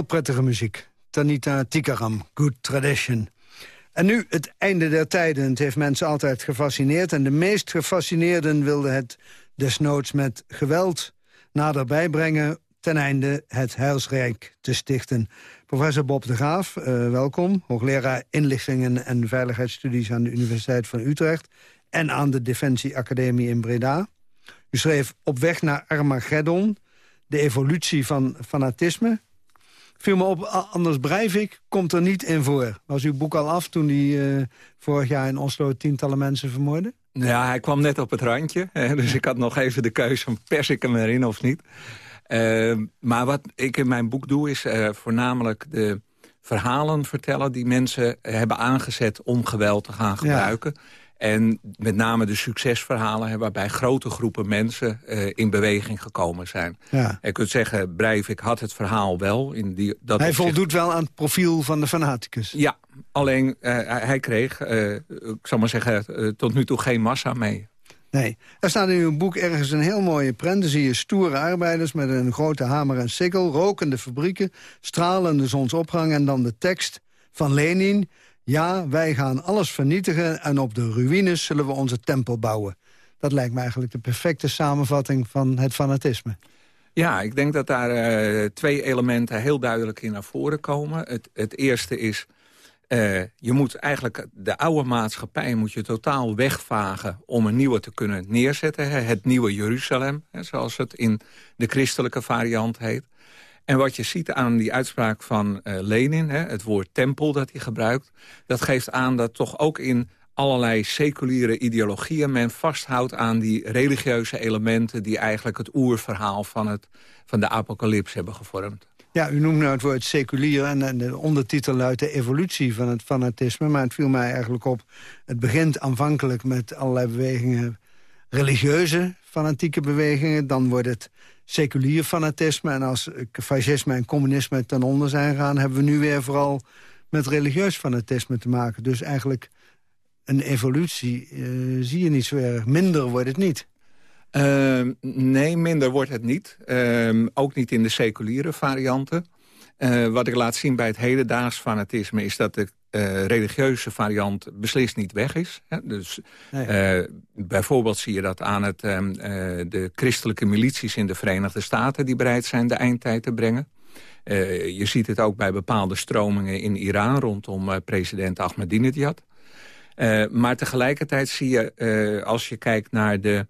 Heel prettige muziek. Tanita Tikaram, Good Tradition. En nu het einde der tijden. Het heeft mensen altijd gefascineerd. En de meest gefascineerden wilden het desnoods met geweld naderbij brengen... ten einde het Heilsrijk te stichten. Professor Bob de Graaf, eh, welkom. Hoogleraar inlichtingen en veiligheidsstudies aan de Universiteit van Utrecht... en aan de Defensie Academie in Breda. U schreef Op weg naar Armageddon, de evolutie van fanatisme viel me op, Anders Breivik komt er niet in voor. Was uw boek al af toen hij eh, vorig jaar in Oslo tientallen mensen vermoordde? Ja, hij kwam net op het randje. Hè, <laughs> dus ik had nog even de keuze van pers ik hem erin of niet. Eh, maar wat ik in mijn boek doe is eh, voornamelijk de verhalen vertellen... die mensen hebben aangezet om geweld te gaan gebruiken. En met name de succesverhalen hè, waarbij grote groepen mensen eh, in beweging gekomen zijn. Ja. Je kunt zeggen, Breivik had het verhaal wel. In die, dat hij opzicht- voldoet wel aan het profiel van de fanaticus. Ja, alleen eh, hij, kreeg, eh, ik zal maar zeggen, tot nu toe geen massa mee. Nee. Er staat in uw boek ergens een heel mooie prent. Dan zie je stoere arbeiders met een grote hamer en sikkel... rokende fabrieken, stralende zonsopgang... en dan de tekst van Lenin... Ja, wij gaan alles vernietigen en op de ruïnes zullen we onze tempel bouwen. Dat lijkt me eigenlijk de perfecte samenvatting van het fanatisme. Ja, ik denk dat daar eh, twee elementen heel duidelijk in naar voren komen. Het, het eerste is, eh, je moet eigenlijk de oude maatschappij moet je totaal wegvagen om een nieuwe te kunnen neerzetten. hè. Het nieuwe Jeruzalem, hè, zoals het in de christelijke variant heet. En wat je ziet aan die uitspraak van eh, Lenin, hè, het woord tempel dat hij gebruikt... dat geeft aan dat toch ook in allerlei seculiere ideologieën... men vasthoudt aan die religieuze elementen... die eigenlijk het oerverhaal van, het, van de apocalyps hebben gevormd. Ja, u noemt nou het woord seculier en de ondertitel luidt de evolutie van het fanatisme. Maar het viel mij eigenlijk op, het begint aanvankelijk met allerlei bewegingen, religieuze fanatieke bewegingen. Dan wordt het seculier fanatisme. En als eh, fascisme en communisme ten onder zijn gegaan, hebben we nu weer vooral met religieus fanatisme te maken. Dus eigenlijk een evolutie eh, zie je niet zo erg. Minder wordt het niet. Ehm, nee, minder wordt het niet. Ehm, ook niet in de seculiere varianten. Eh, wat ik laat zien bij het hedendaags fanatisme... is dat de eh, religieuze variant beslist niet weg is. Hè? Dus, eh, bijvoorbeeld zie je dat aan het, ehm, eh, de christelijke milities in de Verenigde Staten... die bereid zijn de eindtijd te brengen. Je ziet het ook bij bepaalde stromingen in Iran... rondom president Ahmadinejad. Maar tegelijkertijd zie je, als je kijkt naar de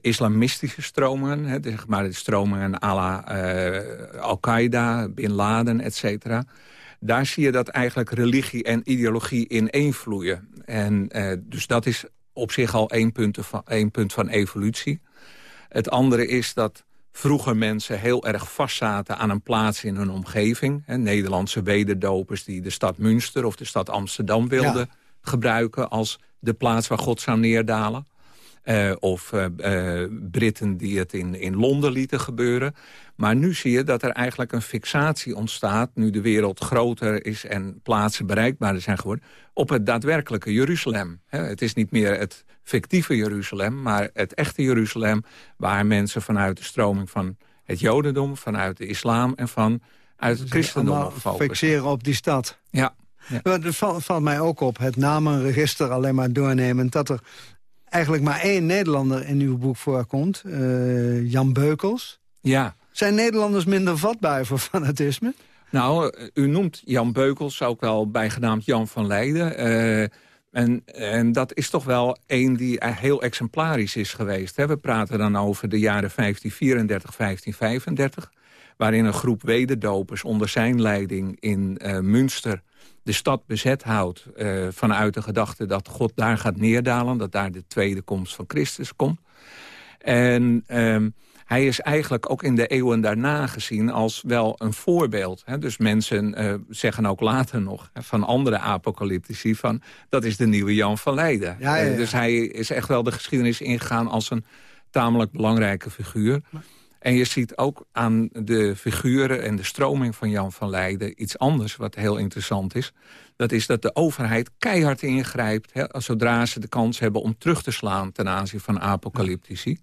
islamistische stromingen... Hè, zeg maar de stromingen à la Al-Qaeda, Bin Laden, et cetera... daar zie je dat eigenlijk religie en ideologie ineenvloeien. En eh, dus dat is op zich al één punt, van, één punt van evolutie. Het andere is dat vroeger mensen heel erg vastzaten aan een plaats in hun omgeving. Hè, Nederlandse wederdopers die de stad Münster of de stad Amsterdam wilden gebruiken... als de plaats waar God zou neerdalen. Eh, of eh, eh, Britten die het in, in Londen lieten gebeuren. Maar nu zie je dat er eigenlijk een fixatie ontstaat... nu de wereld groter is en plaatsen bereikbaarder zijn geworden... op het daadwerkelijke Jeruzalem. Het is niet meer het fictieve Jeruzalem... maar het echte Jeruzalem... waar mensen vanuit de stroming van het jodendom... vanuit de islam en van uit het christendom Allemaal op focussen. fixeren op die stad. Ja. Maar Het valt, valt mij ook op, het namenregister alleen maar doornemend... dat er eigenlijk maar één Nederlander in uw boek voorkomt. eh, Jan Beukels. Ja. Zijn Nederlanders minder vatbaar voor fanatisme? Nou, eh, u noemt Jan Beukels, ook wel bijgenaamd Jan van Leiden. eh, en, en dat is toch wel een die heel exemplarisch is geweest. Hè? We praten dan over de jaren 1534, 1535... waarin een groep wederdopers onder zijn leiding in uh, Münster de stad bezet houdt uh, vanuit de gedachte dat God daar gaat neerdalen... dat daar de tweede komst van Christus komt. En um, hij is eigenlijk ook in de eeuwen daarna gezien als wel een voorbeeld. Hè? Dus mensen uh, zeggen ook later nog van andere apocalyptici... van dat is de nieuwe Jan van Leiden. Ja, ja, ja. Uh, dus hij is echt wel de geschiedenis ingegaan als een tamelijk belangrijke figuur. En je ziet ook aan de figuren en de stroming van Jan van Leiden... iets anders wat heel interessant is. Dat is dat de overheid keihard ingrijpt... Zodra ze de kans hebben om terug te slaan ten aanzien van apocalyptici.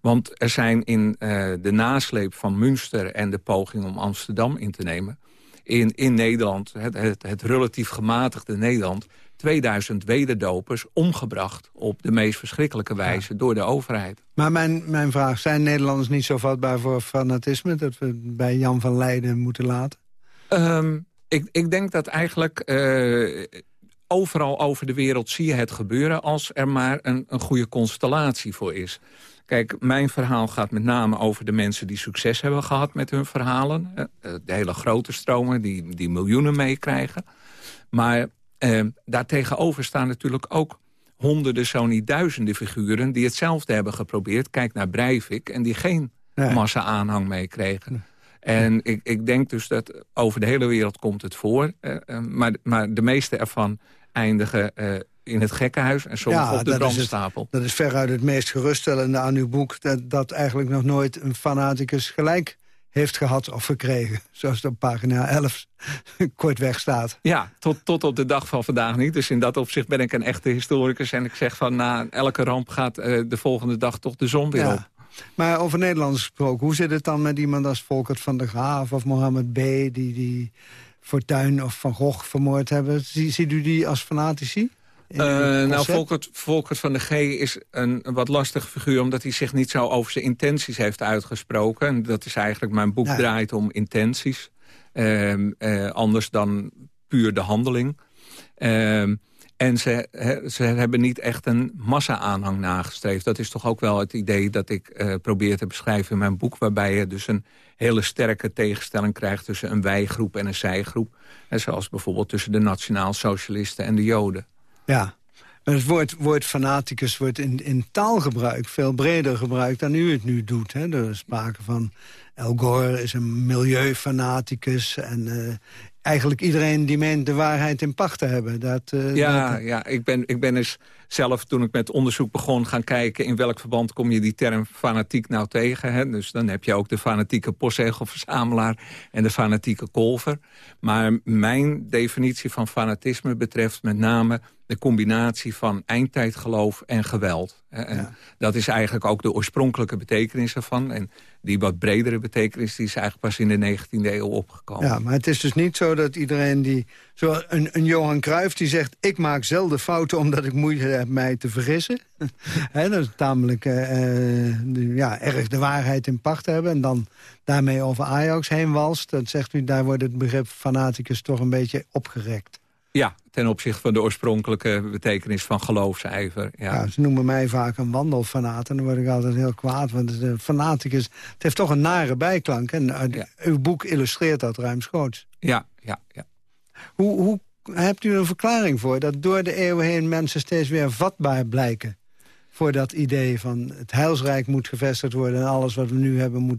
Want er zijn in uh, de nasleep van Münster en de poging om Amsterdam in te nemen... in, in Nederland, het, het relatief gematigde Nederland... 2000 wederdopers omgebracht op de meest verschrikkelijke wijze ja. door de overheid. Maar mijn, mijn vraag, zijn Nederlanders niet zo vatbaar voor fanatisme... dat we bij Jan van Leiden moeten laten? Um, ik, ik denk dat eigenlijk uh, overal over de wereld zie je het gebeuren... als er maar een, een goede constellatie voor is. Kijk, mijn verhaal gaat met name over de mensen die succes hebben gehad met hun verhalen. De hele grote stromen die, die miljoenen meekrijgen. Maar uh, daartegenover staan natuurlijk ook honderden, zo niet duizenden figuren... die hetzelfde hebben geprobeerd. Kijk naar Breivik en die geen massa-aanhang meekregen. En ik, ik denk dus dat over de hele wereld komt het voor. Uh, uh, maar, maar de meeste ervan eindigen uh, in het gekkenhuis en soms ja, op de brandstapel. Dat is veruit het meest geruststellende aan uw boek... dat, dat eigenlijk nog nooit een fanaticus gelijk heeft gehad of gekregen. <laughs> Zoals het op pagina 11 <laughs> kortweg staat. Ja, tot, tot op de dag van vandaag niet. Dus in dat opzicht ben ik een echte historicus. En ik zeg van na elke ramp gaat uh, de volgende dag toch de zon weer ja. op. Maar over Nederlanders gesproken, hoe zit het dan met iemand als Volkert van der Graaf of Mohammed B... die, die Fortuyn of Van Gogh vermoord hebben? Ziet u die als fanatici? Uh, nou, Volkert, Volkert van de G is een, een, wat lastige figuur... omdat hij zich niet zo over zijn intenties heeft uitgesproken. En dat is eigenlijk, mijn boek ja. draait om intenties. Uh, uh, anders dan puur de handeling. Ehm, en ze, he, ze hebben niet echt een massa-aanhang nagestreefd. Dat is toch ook wel het idee dat ik uh, probeer te beschrijven in mijn boek... waarbij je dus een hele sterke tegenstelling krijgt... tussen een wijgroep en een zijgroep. En zoals bijvoorbeeld tussen de nationaal-socialisten en de joden. Ja, het woord, woord fanaticus wordt in, in taalgebruik veel breder gebruikt dan u het nu doet. Hè? Er is sprake van El Gore is een milieufanaticus en uh, eigenlijk iedereen die meent de waarheid in pacht te hebben. Dat, uh, ja, dat... ja ik, ben, ik ben eens zelf, toen ik met onderzoek begon, gaan kijken... in welk verband kom je die term fanatiek nou tegen. Hè? Dus dan heb je ook de fanatieke postzegelverzamelaar en de fanatieke kolver. Maar mijn definitie van fanatisme betreft met name de combinatie van eindtijdgeloof en geweld. En ja. dat is eigenlijk ook de oorspronkelijke betekenis ervan. En die wat bredere betekenis die is eigenlijk pas in de 19e eeuw opgekomen. Ja, maar het is dus niet zo dat iedereen die... Zo een, een Johan Cruijff die zegt... ik maak zelden fouten omdat ik moeite heb mij te vergissen. <laughs> He, dat is tamelijk uh, ja, erg de waarheid in pacht hebben. En dan daarmee over Ajax heen walst. Dat zegt u, daar wordt het begrip fanaticus toch een beetje opgerekt. Ja, ten opzichte van de oorspronkelijke betekenis van geloofsijver. Ja. ja. ze noemen mij vaak een wandelfanaat en dan word ik altijd heel kwaad. Want de fanaticus, het heeft toch een nare bijklank. En ja. uw boek illustreert dat ruimschoots. Ja, ja, ja. Hoe, hoe hebt u een verklaring voor dat door de eeuwen heen mensen steeds weer vatbaar blijken? Voor dat idee van het heilsrijk moet gevestigd worden... en alles wat we nu hebben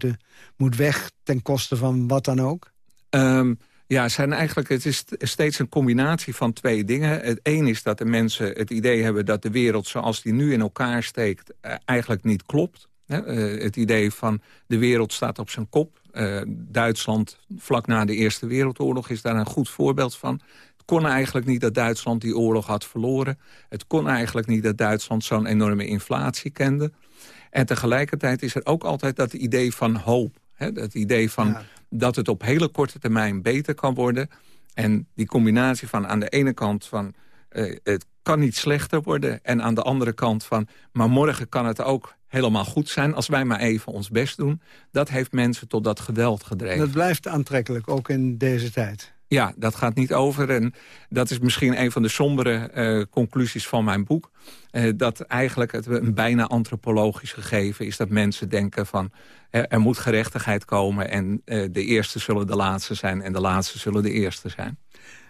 moet weg ten koste van wat dan ook? Um, ja, zijn eigenlijk, het is steeds een combinatie van twee dingen. Het een is dat de mensen het idee hebben dat de wereld zoals die nu in elkaar steekt... eigenlijk niet klopt. Het idee van de wereld staat op zijn kop. Duitsland vlak na de Eerste Wereldoorlog is daar een goed voorbeeld van. Kon eigenlijk niet dat Duitsland die oorlog had verloren. Het kon eigenlijk niet dat Duitsland zo'n enorme inflatie kende. En tegelijkertijd is er ook altijd dat idee van hoop. Hè? Dat idee van ja. dat het op hele korte termijn beter kan worden. En die combinatie van aan de ene kant van... Uh, het kan niet slechter worden. En aan de andere kant van... maar morgen kan het ook helemaal goed zijn... als wij maar even ons best doen. Dat heeft mensen tot dat geweld gedreven. Dat blijft aantrekkelijk, ook in deze tijd. Ja, dat gaat niet over. En dat is misschien een van de sombere eh, conclusies van mijn boek. Eh, dat eigenlijk het een bijna antropologisch gegeven is... dat mensen denken van er, er moet gerechtigheid komen... en eh, de eerste zullen de laatste zijn en de laatste zullen de eerste zijn.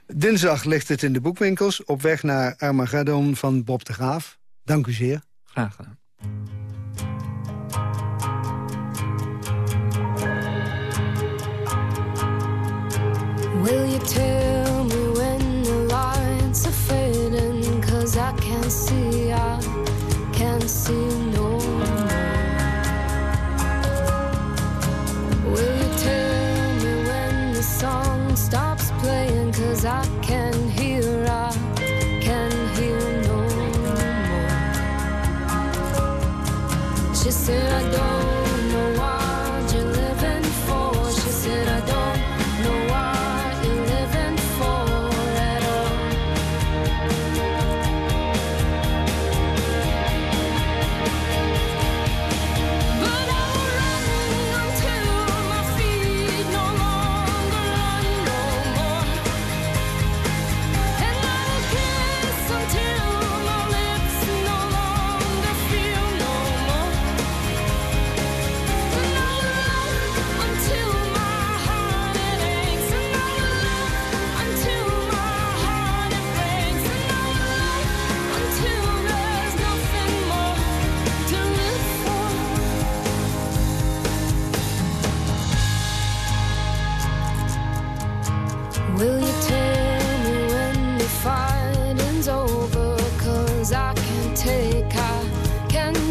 Dinsdag ligt het in de boekwinkels op weg naar Armageddon van Bob de Graaf. Dank u zeer. Graag gedaan. Will you tell me when the lights are fading? Cause I can't see, I can't see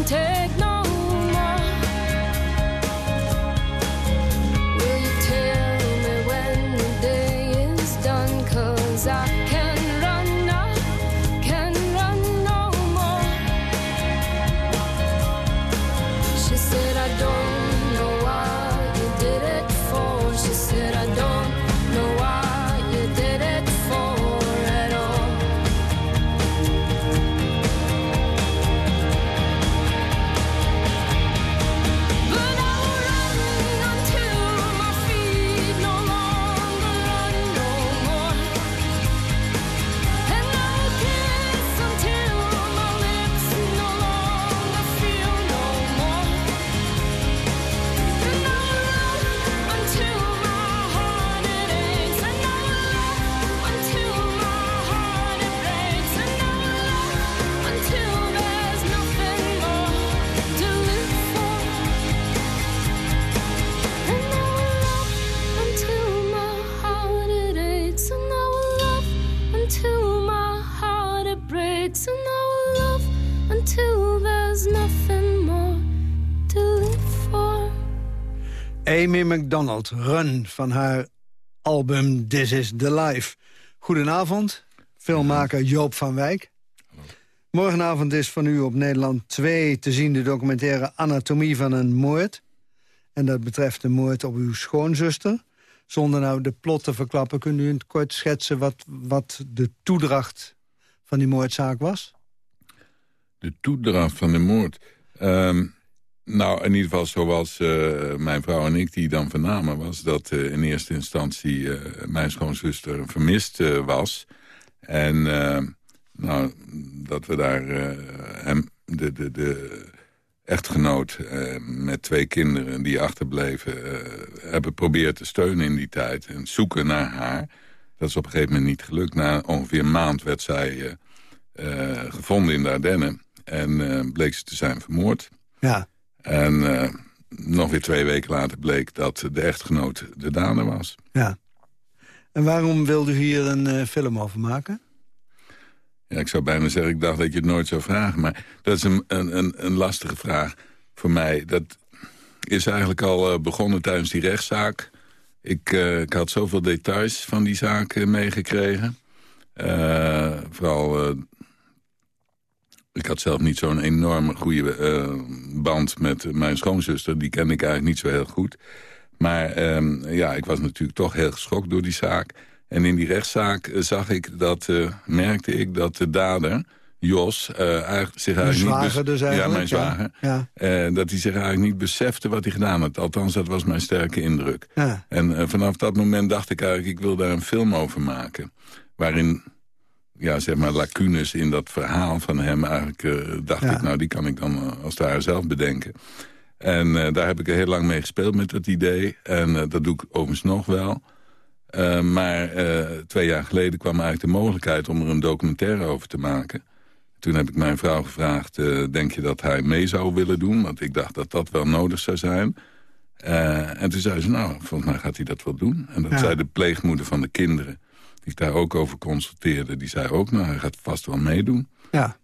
take no Amy McDonald, Run, van haar album This is the Life. Goedenavond, filmmaker Joop van Wijk. Morgenavond is van u op Nederland 2 te zien de documentaire Anatomie van een moord. En dat betreft de moord op uw schoonzuster. Zonder nou de plot te verklappen, kunt u in het kort schetsen... wat, wat de toedracht van die moordzaak was? De toedracht van de moord. Ehm, nou, in ieder geval zoals eh, mijn vrouw en ik die dan vernamen... was dat eh, in eerste instantie eh, mijn schoonzuster vermist was. En nou, dat we daar hem, de, de, de echtgenoot met twee kinderen die achterbleven... hebben proberen te steunen in die tijd en zoeken naar haar. Dat is op een gegeven moment niet gelukt. Na ongeveer een maand werd zij gevonden in de Ardennen. En bleek ze te zijn vermoord. Ja. En eh, nog weer twee weken later bleek dat de echtgenoot de dader was. Ja. En waarom wilde u hier een eh, film over maken? Ja, ik zou bijna zeggen, ik dacht dat je het nooit zou vragen. Maar dat is een, een, een, lastige vraag voor mij. Dat is eigenlijk al eh, begonnen tijdens die rechtszaak. Ik, ik had zoveel details van die zaak meegekregen. Vooral, ik had zelf niet zo'n enorme goede eh, band met mijn schoonzuster. Die kende ik eigenlijk niet zo heel goed. Maar ehm, ja, ik was natuurlijk toch heel geschokt door die zaak. En in die rechtszaak eh, zag ik dat, eh, merkte ik dat de dader Jos uh, eigenlijk, zich eigenlijk zwager niet... dus ja, eigenlijk, mijn zwager. Ja. Uh, dat hij zich eigenlijk niet besefte wat hij gedaan had. Althans, dat was mijn sterke indruk. Ja. En uh, vanaf dat moment dacht ik eigenlijk... ik wil daar een film over maken. Waarin, ja, zeg maar, lacunes in dat verhaal van hem... eigenlijk dacht Ja. ik, nou, die kan ik dan als daar zelf bedenken. En daar heb ik heel lang mee gespeeld met dat idee. En dat doe ik overigens nog wel... Maar twee jaar geleden kwam eigenlijk de mogelijkheid om er een documentaire over te maken. Toen heb ik mijn vrouw gevraagd, denk je dat hij mee zou willen doen? Want ik dacht dat dat wel nodig zou zijn. en toen zei ze, nou, volgens mij gaat hij dat wel doen. En dat Ja. zei de pleegmoeder van de kinderen, die ik daar ook over consulteerde. Die zei ook, nou, hij gaat vast wel meedoen. Ja.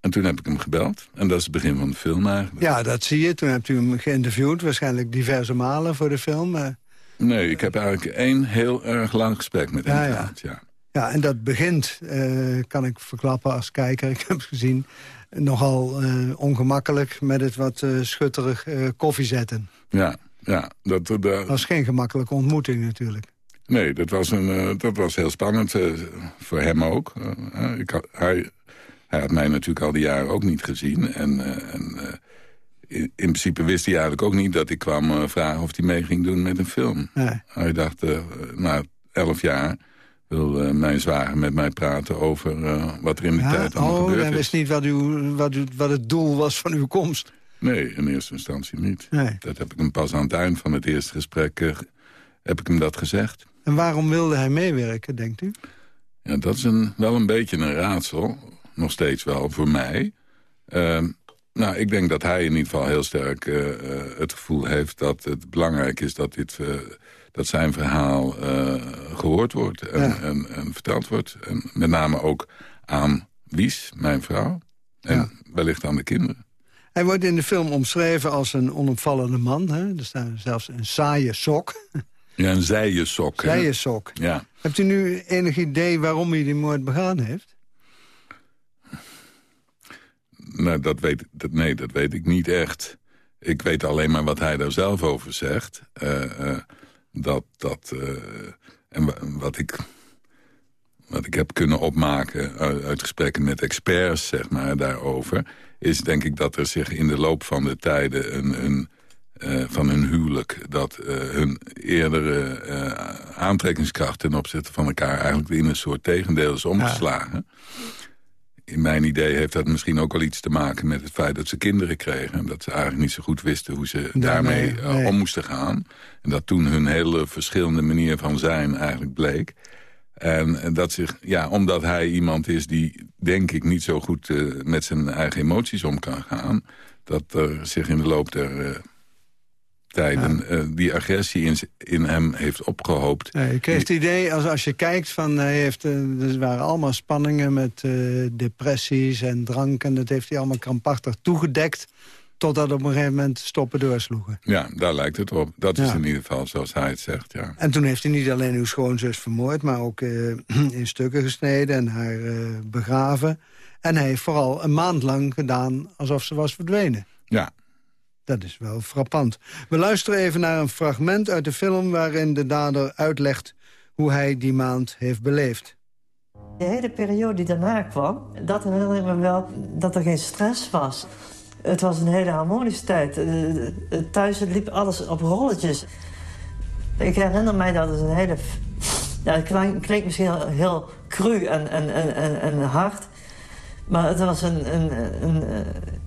En toen heb ik hem gebeld. En dat is het begin van de film eigenlijk. ja, dat zie je. Toen hebt u hem geïnterviewd, waarschijnlijk diverse malen voor de film. eh. Nee, ik heb eigenlijk één heel erg lang gesprek met hem Ja, ja. gehad. Ja. Ja, en dat begint, eh, kan ik verklappen als kijker, <laughs> ik heb het gezien... nogal eh, ongemakkelijk met het wat schutterig koffie zetten. Ja, ja. Dat, dat, Dat was geen gemakkelijke ontmoeting natuurlijk. Nee, dat was, een, eh, dat was heel spannend. eh, voor hem ook. Eh, ik had, hij, hij had mij natuurlijk al die jaren ook niet gezien. En, en in, in principe wist hij eigenlijk ook niet dat ik kwam vragen... of hij mee ging doen met een film. Nee. Hij dacht, na elf jaar wil mijn zwager met mij praten... over wat er in die Ja? tijd allemaal Oh, gebeurd hij is. wist niet wat, u, wat, wat het doel was van uw komst. Nee, in eerste instantie niet. Nee. Dat heb ik hem pas aan het eind van het eerste gesprek... heb ik hem dat gezegd. En waarom wilde hij meewerken, denkt u? Ja, dat is een, wel een beetje een raadsel. Nog steeds wel voor mij. Ehm, nou, ik denk dat hij in ieder geval heel sterk eh, eh, het gevoel heeft... dat het belangrijk is dat, dit, eh, dat zijn verhaal eh, gehoord wordt en, Ja. en, en verteld wordt. En met name ook aan Wies, mijn vrouw. En wellicht aan de kinderen. Hij wordt in de film omschreven als een onopvallende man. Hè? Er staat zelfs een saaie sok. Ja, een zijen sok. Ja. Hebt u nu enig idee waarom hij die moord begaan heeft? Nou, dat weet, dat, nee, dat weet ik niet echt. Ik weet alleen maar wat hij daar zelf over zegt. Eh, eh, dat, dat, eh, en wa- wat ik, wat ik heb kunnen opmaken uit, uit gesprekken met experts zeg maar, daarover... is denk ik dat er zich in de loop van de tijden een, een, eh, van hun huwelijk... dat eh, hun eerdere eh, aantrekkingskracht ten opzichte van elkaar... eigenlijk in een soort tegendeel is omgeslagen in mijn idee heeft dat misschien ook wel iets te maken met het feit dat ze kinderen kregen. En dat ze eigenlijk niet zo goed wisten hoe ze daarmee nee. om moesten gaan. En dat toen hun hele verschillende manier van zijn eigenlijk bleek. En dat zich, ja, omdat hij iemand is die denk ik niet zo goed met zijn eigen emoties om kan gaan. Dat er zich in de loop der tijden eh, die agressie in, in hem heeft opgehoopt. Ja, je kreeg het idee, als, als je kijkt, van hij heeft, eh, er waren allemaal spanningen met eh, depressies en drank. En dat heeft hij allemaal krampachtig toegedekt. Totdat op een gegeven moment stoppen doorsloegen. Ja, daar lijkt het op. Dat is in ieder geval zoals hij het zegt, ja. En toen heeft hij niet alleen uw schoonzus vermoord... maar ook eh, <clears throat> in stukken gesneden en haar eh, begraven. En hij heeft vooral een maand lang gedaan alsof ze was verdwenen. Ja. Dat is wel frappant. We luisteren even naar een fragment uit de film... waarin de dader uitlegt hoe hij die maand heeft beleefd. De hele periode die daarna kwam, dat herinner ik me wel dat er geen stress was. Het was een hele harmonische tijd. Eh, eh, Thuis liep alles op rolletjes. Ik herinner mij dat het een hele... Ja, het klinkt, misschien heel, cru en, en, en, en hard. Maar het was een, een,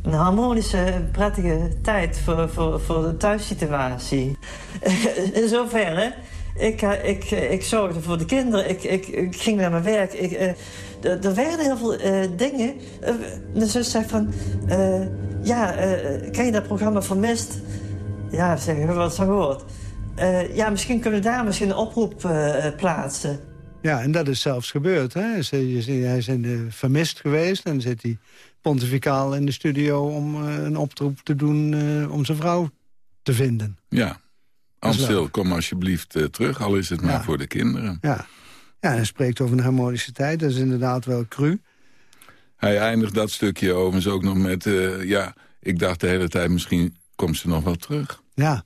een, harmonische, prettige tijd voor, voor, voor de thuissituatie. <laughs> In zoverre, ik, ik, ik zorgde voor de kinderen, ik, ik, ging naar mijn werk. Ik, eh, er er werden heel veel eh, dingen. Eh, de zus zei van, ja, ken je dat programma Vermist? Ja, zeg wat van gehoord. Eh, ja, misschien kunnen we daar misschien een oproep plaatsen. Ja, en dat is zelfs gebeurd. Hè? Hij is- vermist geweest. En dan zit hij pontificaal in de studio om eh, een oproep te doen... eh, om zijn vrouw te vinden. Ja. Leuk. kom alsjeblieft eh, terug, al is het maar Ja. voor de kinderen. Ja. ja, hij spreekt over een harmonische tijd. Dat is inderdaad wel cru. Hij eindigt dat stukje overigens ook nog met... ja, ik dacht de hele tijd misschien komt ze nog wel terug. Ja.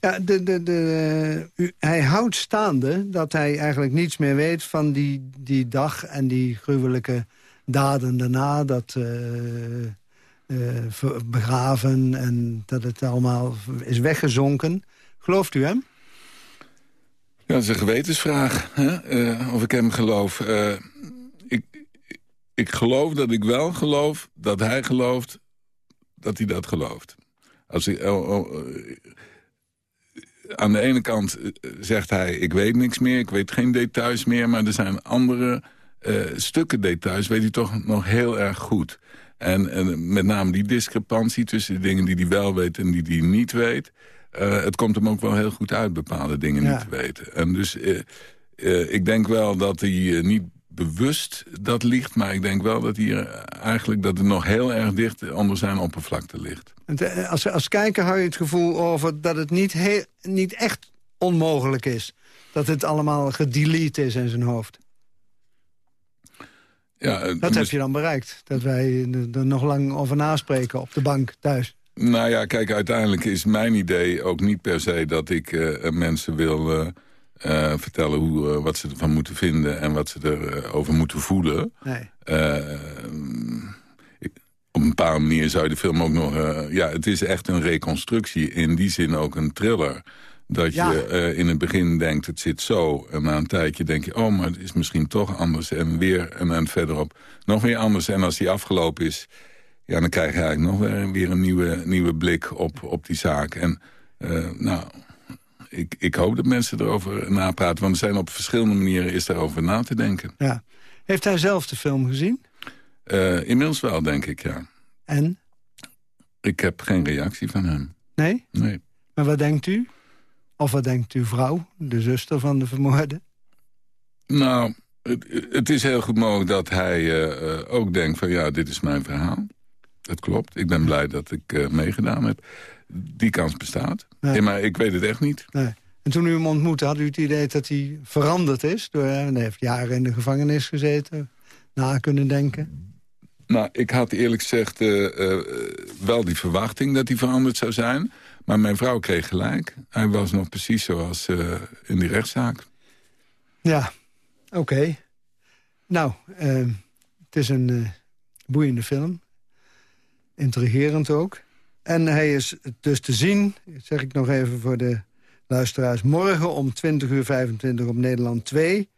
Ja, de, de, de, hij houdt staande dat hij eigenlijk niets meer weet van die, die dag en die gruwelijke daden daarna, dat eh, eh, begraven... en dat het allemaal is weggezonken. Gelooft u hem? Ja, dat is een gewetensvraag, hè? eh, of ik hem geloof. Ik, ik geloof dat ik wel geloof dat hij gelooft dat hij dat gelooft. Als hij, oh, oh, aan de ene kant eh, zegt hij, ik weet niks meer, ik weet geen details meer... maar er zijn andere eh, stukken details, weet hij toch nog heel erg goed. En, en met name die discrepantie tussen de dingen die hij wel weet en die hij niet weet... eh, het komt hem ook wel heel goed uit bepaalde dingen Ja. niet te weten. En dus ik denk wel dat hij niet bewust dat ligt... maar ik denk wel dat hij eh, eigenlijk dat het nog heel erg dicht onder zijn oppervlakte ligt. Eh, Als, als kijker hou je het gevoel over dat het niet, heel, niet echt onmogelijk is. Dat het allemaal gedelete is in zijn hoofd. Ja, eh, Dat heb je dan bereikt. Dat wij er nog lang over naspreken op de bank thuis. Nou ja, kijk, uiteindelijk is mijn idee ook niet per se dat ik eh, mensen wil eh, vertellen hoe, eh, wat ze ervan moeten vinden en wat ze erover over moeten voelen. Nee. Eh, ik- op een bepaalde manier zou je de film ook nog... ja, het is echt een reconstructie, in die zin ook een thriller. Dat Ja. je in het begin denkt, het zit zo. En na een tijdje denk je, oh, maar het is misschien toch anders. En weer en dan verderop nog weer anders. En als die afgelopen is, ja, dan krijg je eigenlijk nog weer, weer een nieuwe, nieuwe blik op, op die zaak. En nou, ik, ik hoop dat mensen erover napraten. Want er zijn op verschillende manieren is daarover na te denken. Ja. Heeft hij zelf de film gezien? Eh, inmiddels wel, denk ik, ja. En? Ik heb geen reactie van hem. Nee? Nee. Maar wat denkt u? Of wat denkt uw vrouw, de zuster van de vermoorde? Nou, het, het is heel goed mogelijk dat hij eh, eh, ook denkt van... ja, dit is mijn verhaal. Dat klopt. Ik ben blij dat ik meegedaan heb. Die kans bestaat. Nee. Ja, maar ik weet het echt niet. Nee. En toen u hem ontmoette, had u het idee dat hij veranderd is? Door, eh, hij heeft jaren in de gevangenis gezeten, na kunnen denken. Nou, ik had eerlijk gezegd eh, eh, wel die verwachting dat hij veranderd zou zijn. Maar mijn vrouw kreeg gelijk. Hij was nog precies zoals eh, in die rechtszaak. Ja, oké. Nou, eh, het is een eh, boeiende film. Intrigerend ook. En hij is dus te zien, zeg ik nog even voor de luisteraars... morgen om 20 uur 25 op Nederland 2.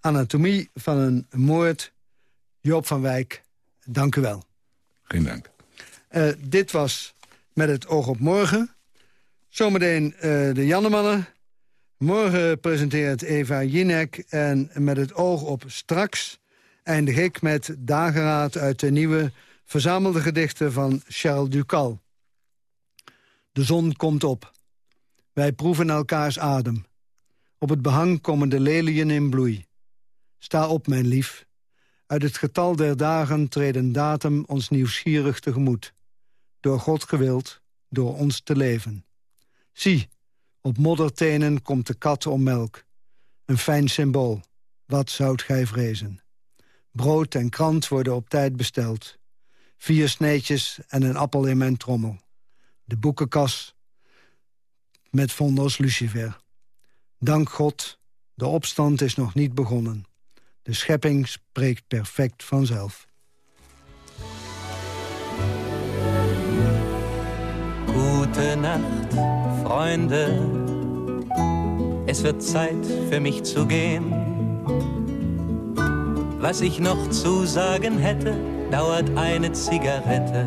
Anatomie van een moord. Joop van Wijk, dank u wel. Geen dank. Eh, dit was Met het oog op morgen. Zometeen eh, de Jannemannen. Morgen presenteert Eva Jinek. En met het oog op straks eindig ik met dageraad... uit de nieuwe verzamelde gedichten van Charles Ducal. De zon komt op. Wij proeven elkaars adem. Op het behang komen de leliën in bloei. Sta op, mijn lief. Uit het getal der dagen treden datum ons nieuwsgierig tegemoet. Door God gewild, door ons te leven. Zie, op moddertenen komt de kat om melk. Een fijn symbool. Wat zoudt gij vrezen? Brood en krant worden op tijd besteld. Vier sneetjes en een appel in mijn trommel. De boekenkas met vondels lucifer. Dank God, de opstand is nog niet begonnen. De schepping spreekt perfect vanzelf. Gute Nacht, Freunde. Es wird Zeit für mich zu gehen. Was ich noch zu sagen hätte, dauert eine Zigarette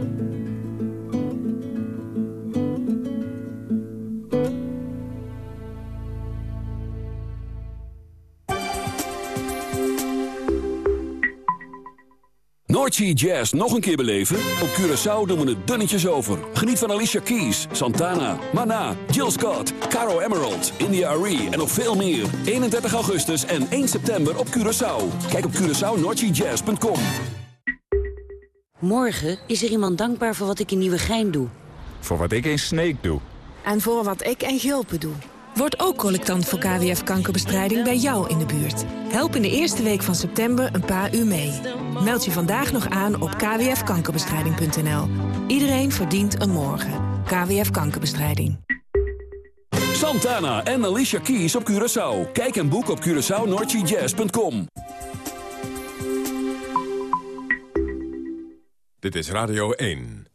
Noordsea Jazz nog een keer beleven? Op Curaçao doen we het dunnetjes over. Geniet van Alicia Keys, Santana, Mana, Jill Scott, Caro Emerald, India Arie en nog veel meer. 31 augustus en 1 september op Curaçao. Kijk op CuraçaoNoordseaJazz.com Morgen is er iemand dankbaar voor wat ik in Nieuwegein doe. Voor wat ik in Sneek doe. En voor wat ik in Gulpen doe. Word ook collectant voor KWF-kankerbestrijding bij jou in de buurt. Help in de eerste week van september een paar uur mee. Meld je vandaag nog aan op kwfkankerbestrijding.nl. Iedereen verdient een morgen. KWF Kankerbestrijding. Santana en Alicia Keys op Curaçao. Kijk en boek op CuraçaoNordGJazz.com. Dit is Radio 1.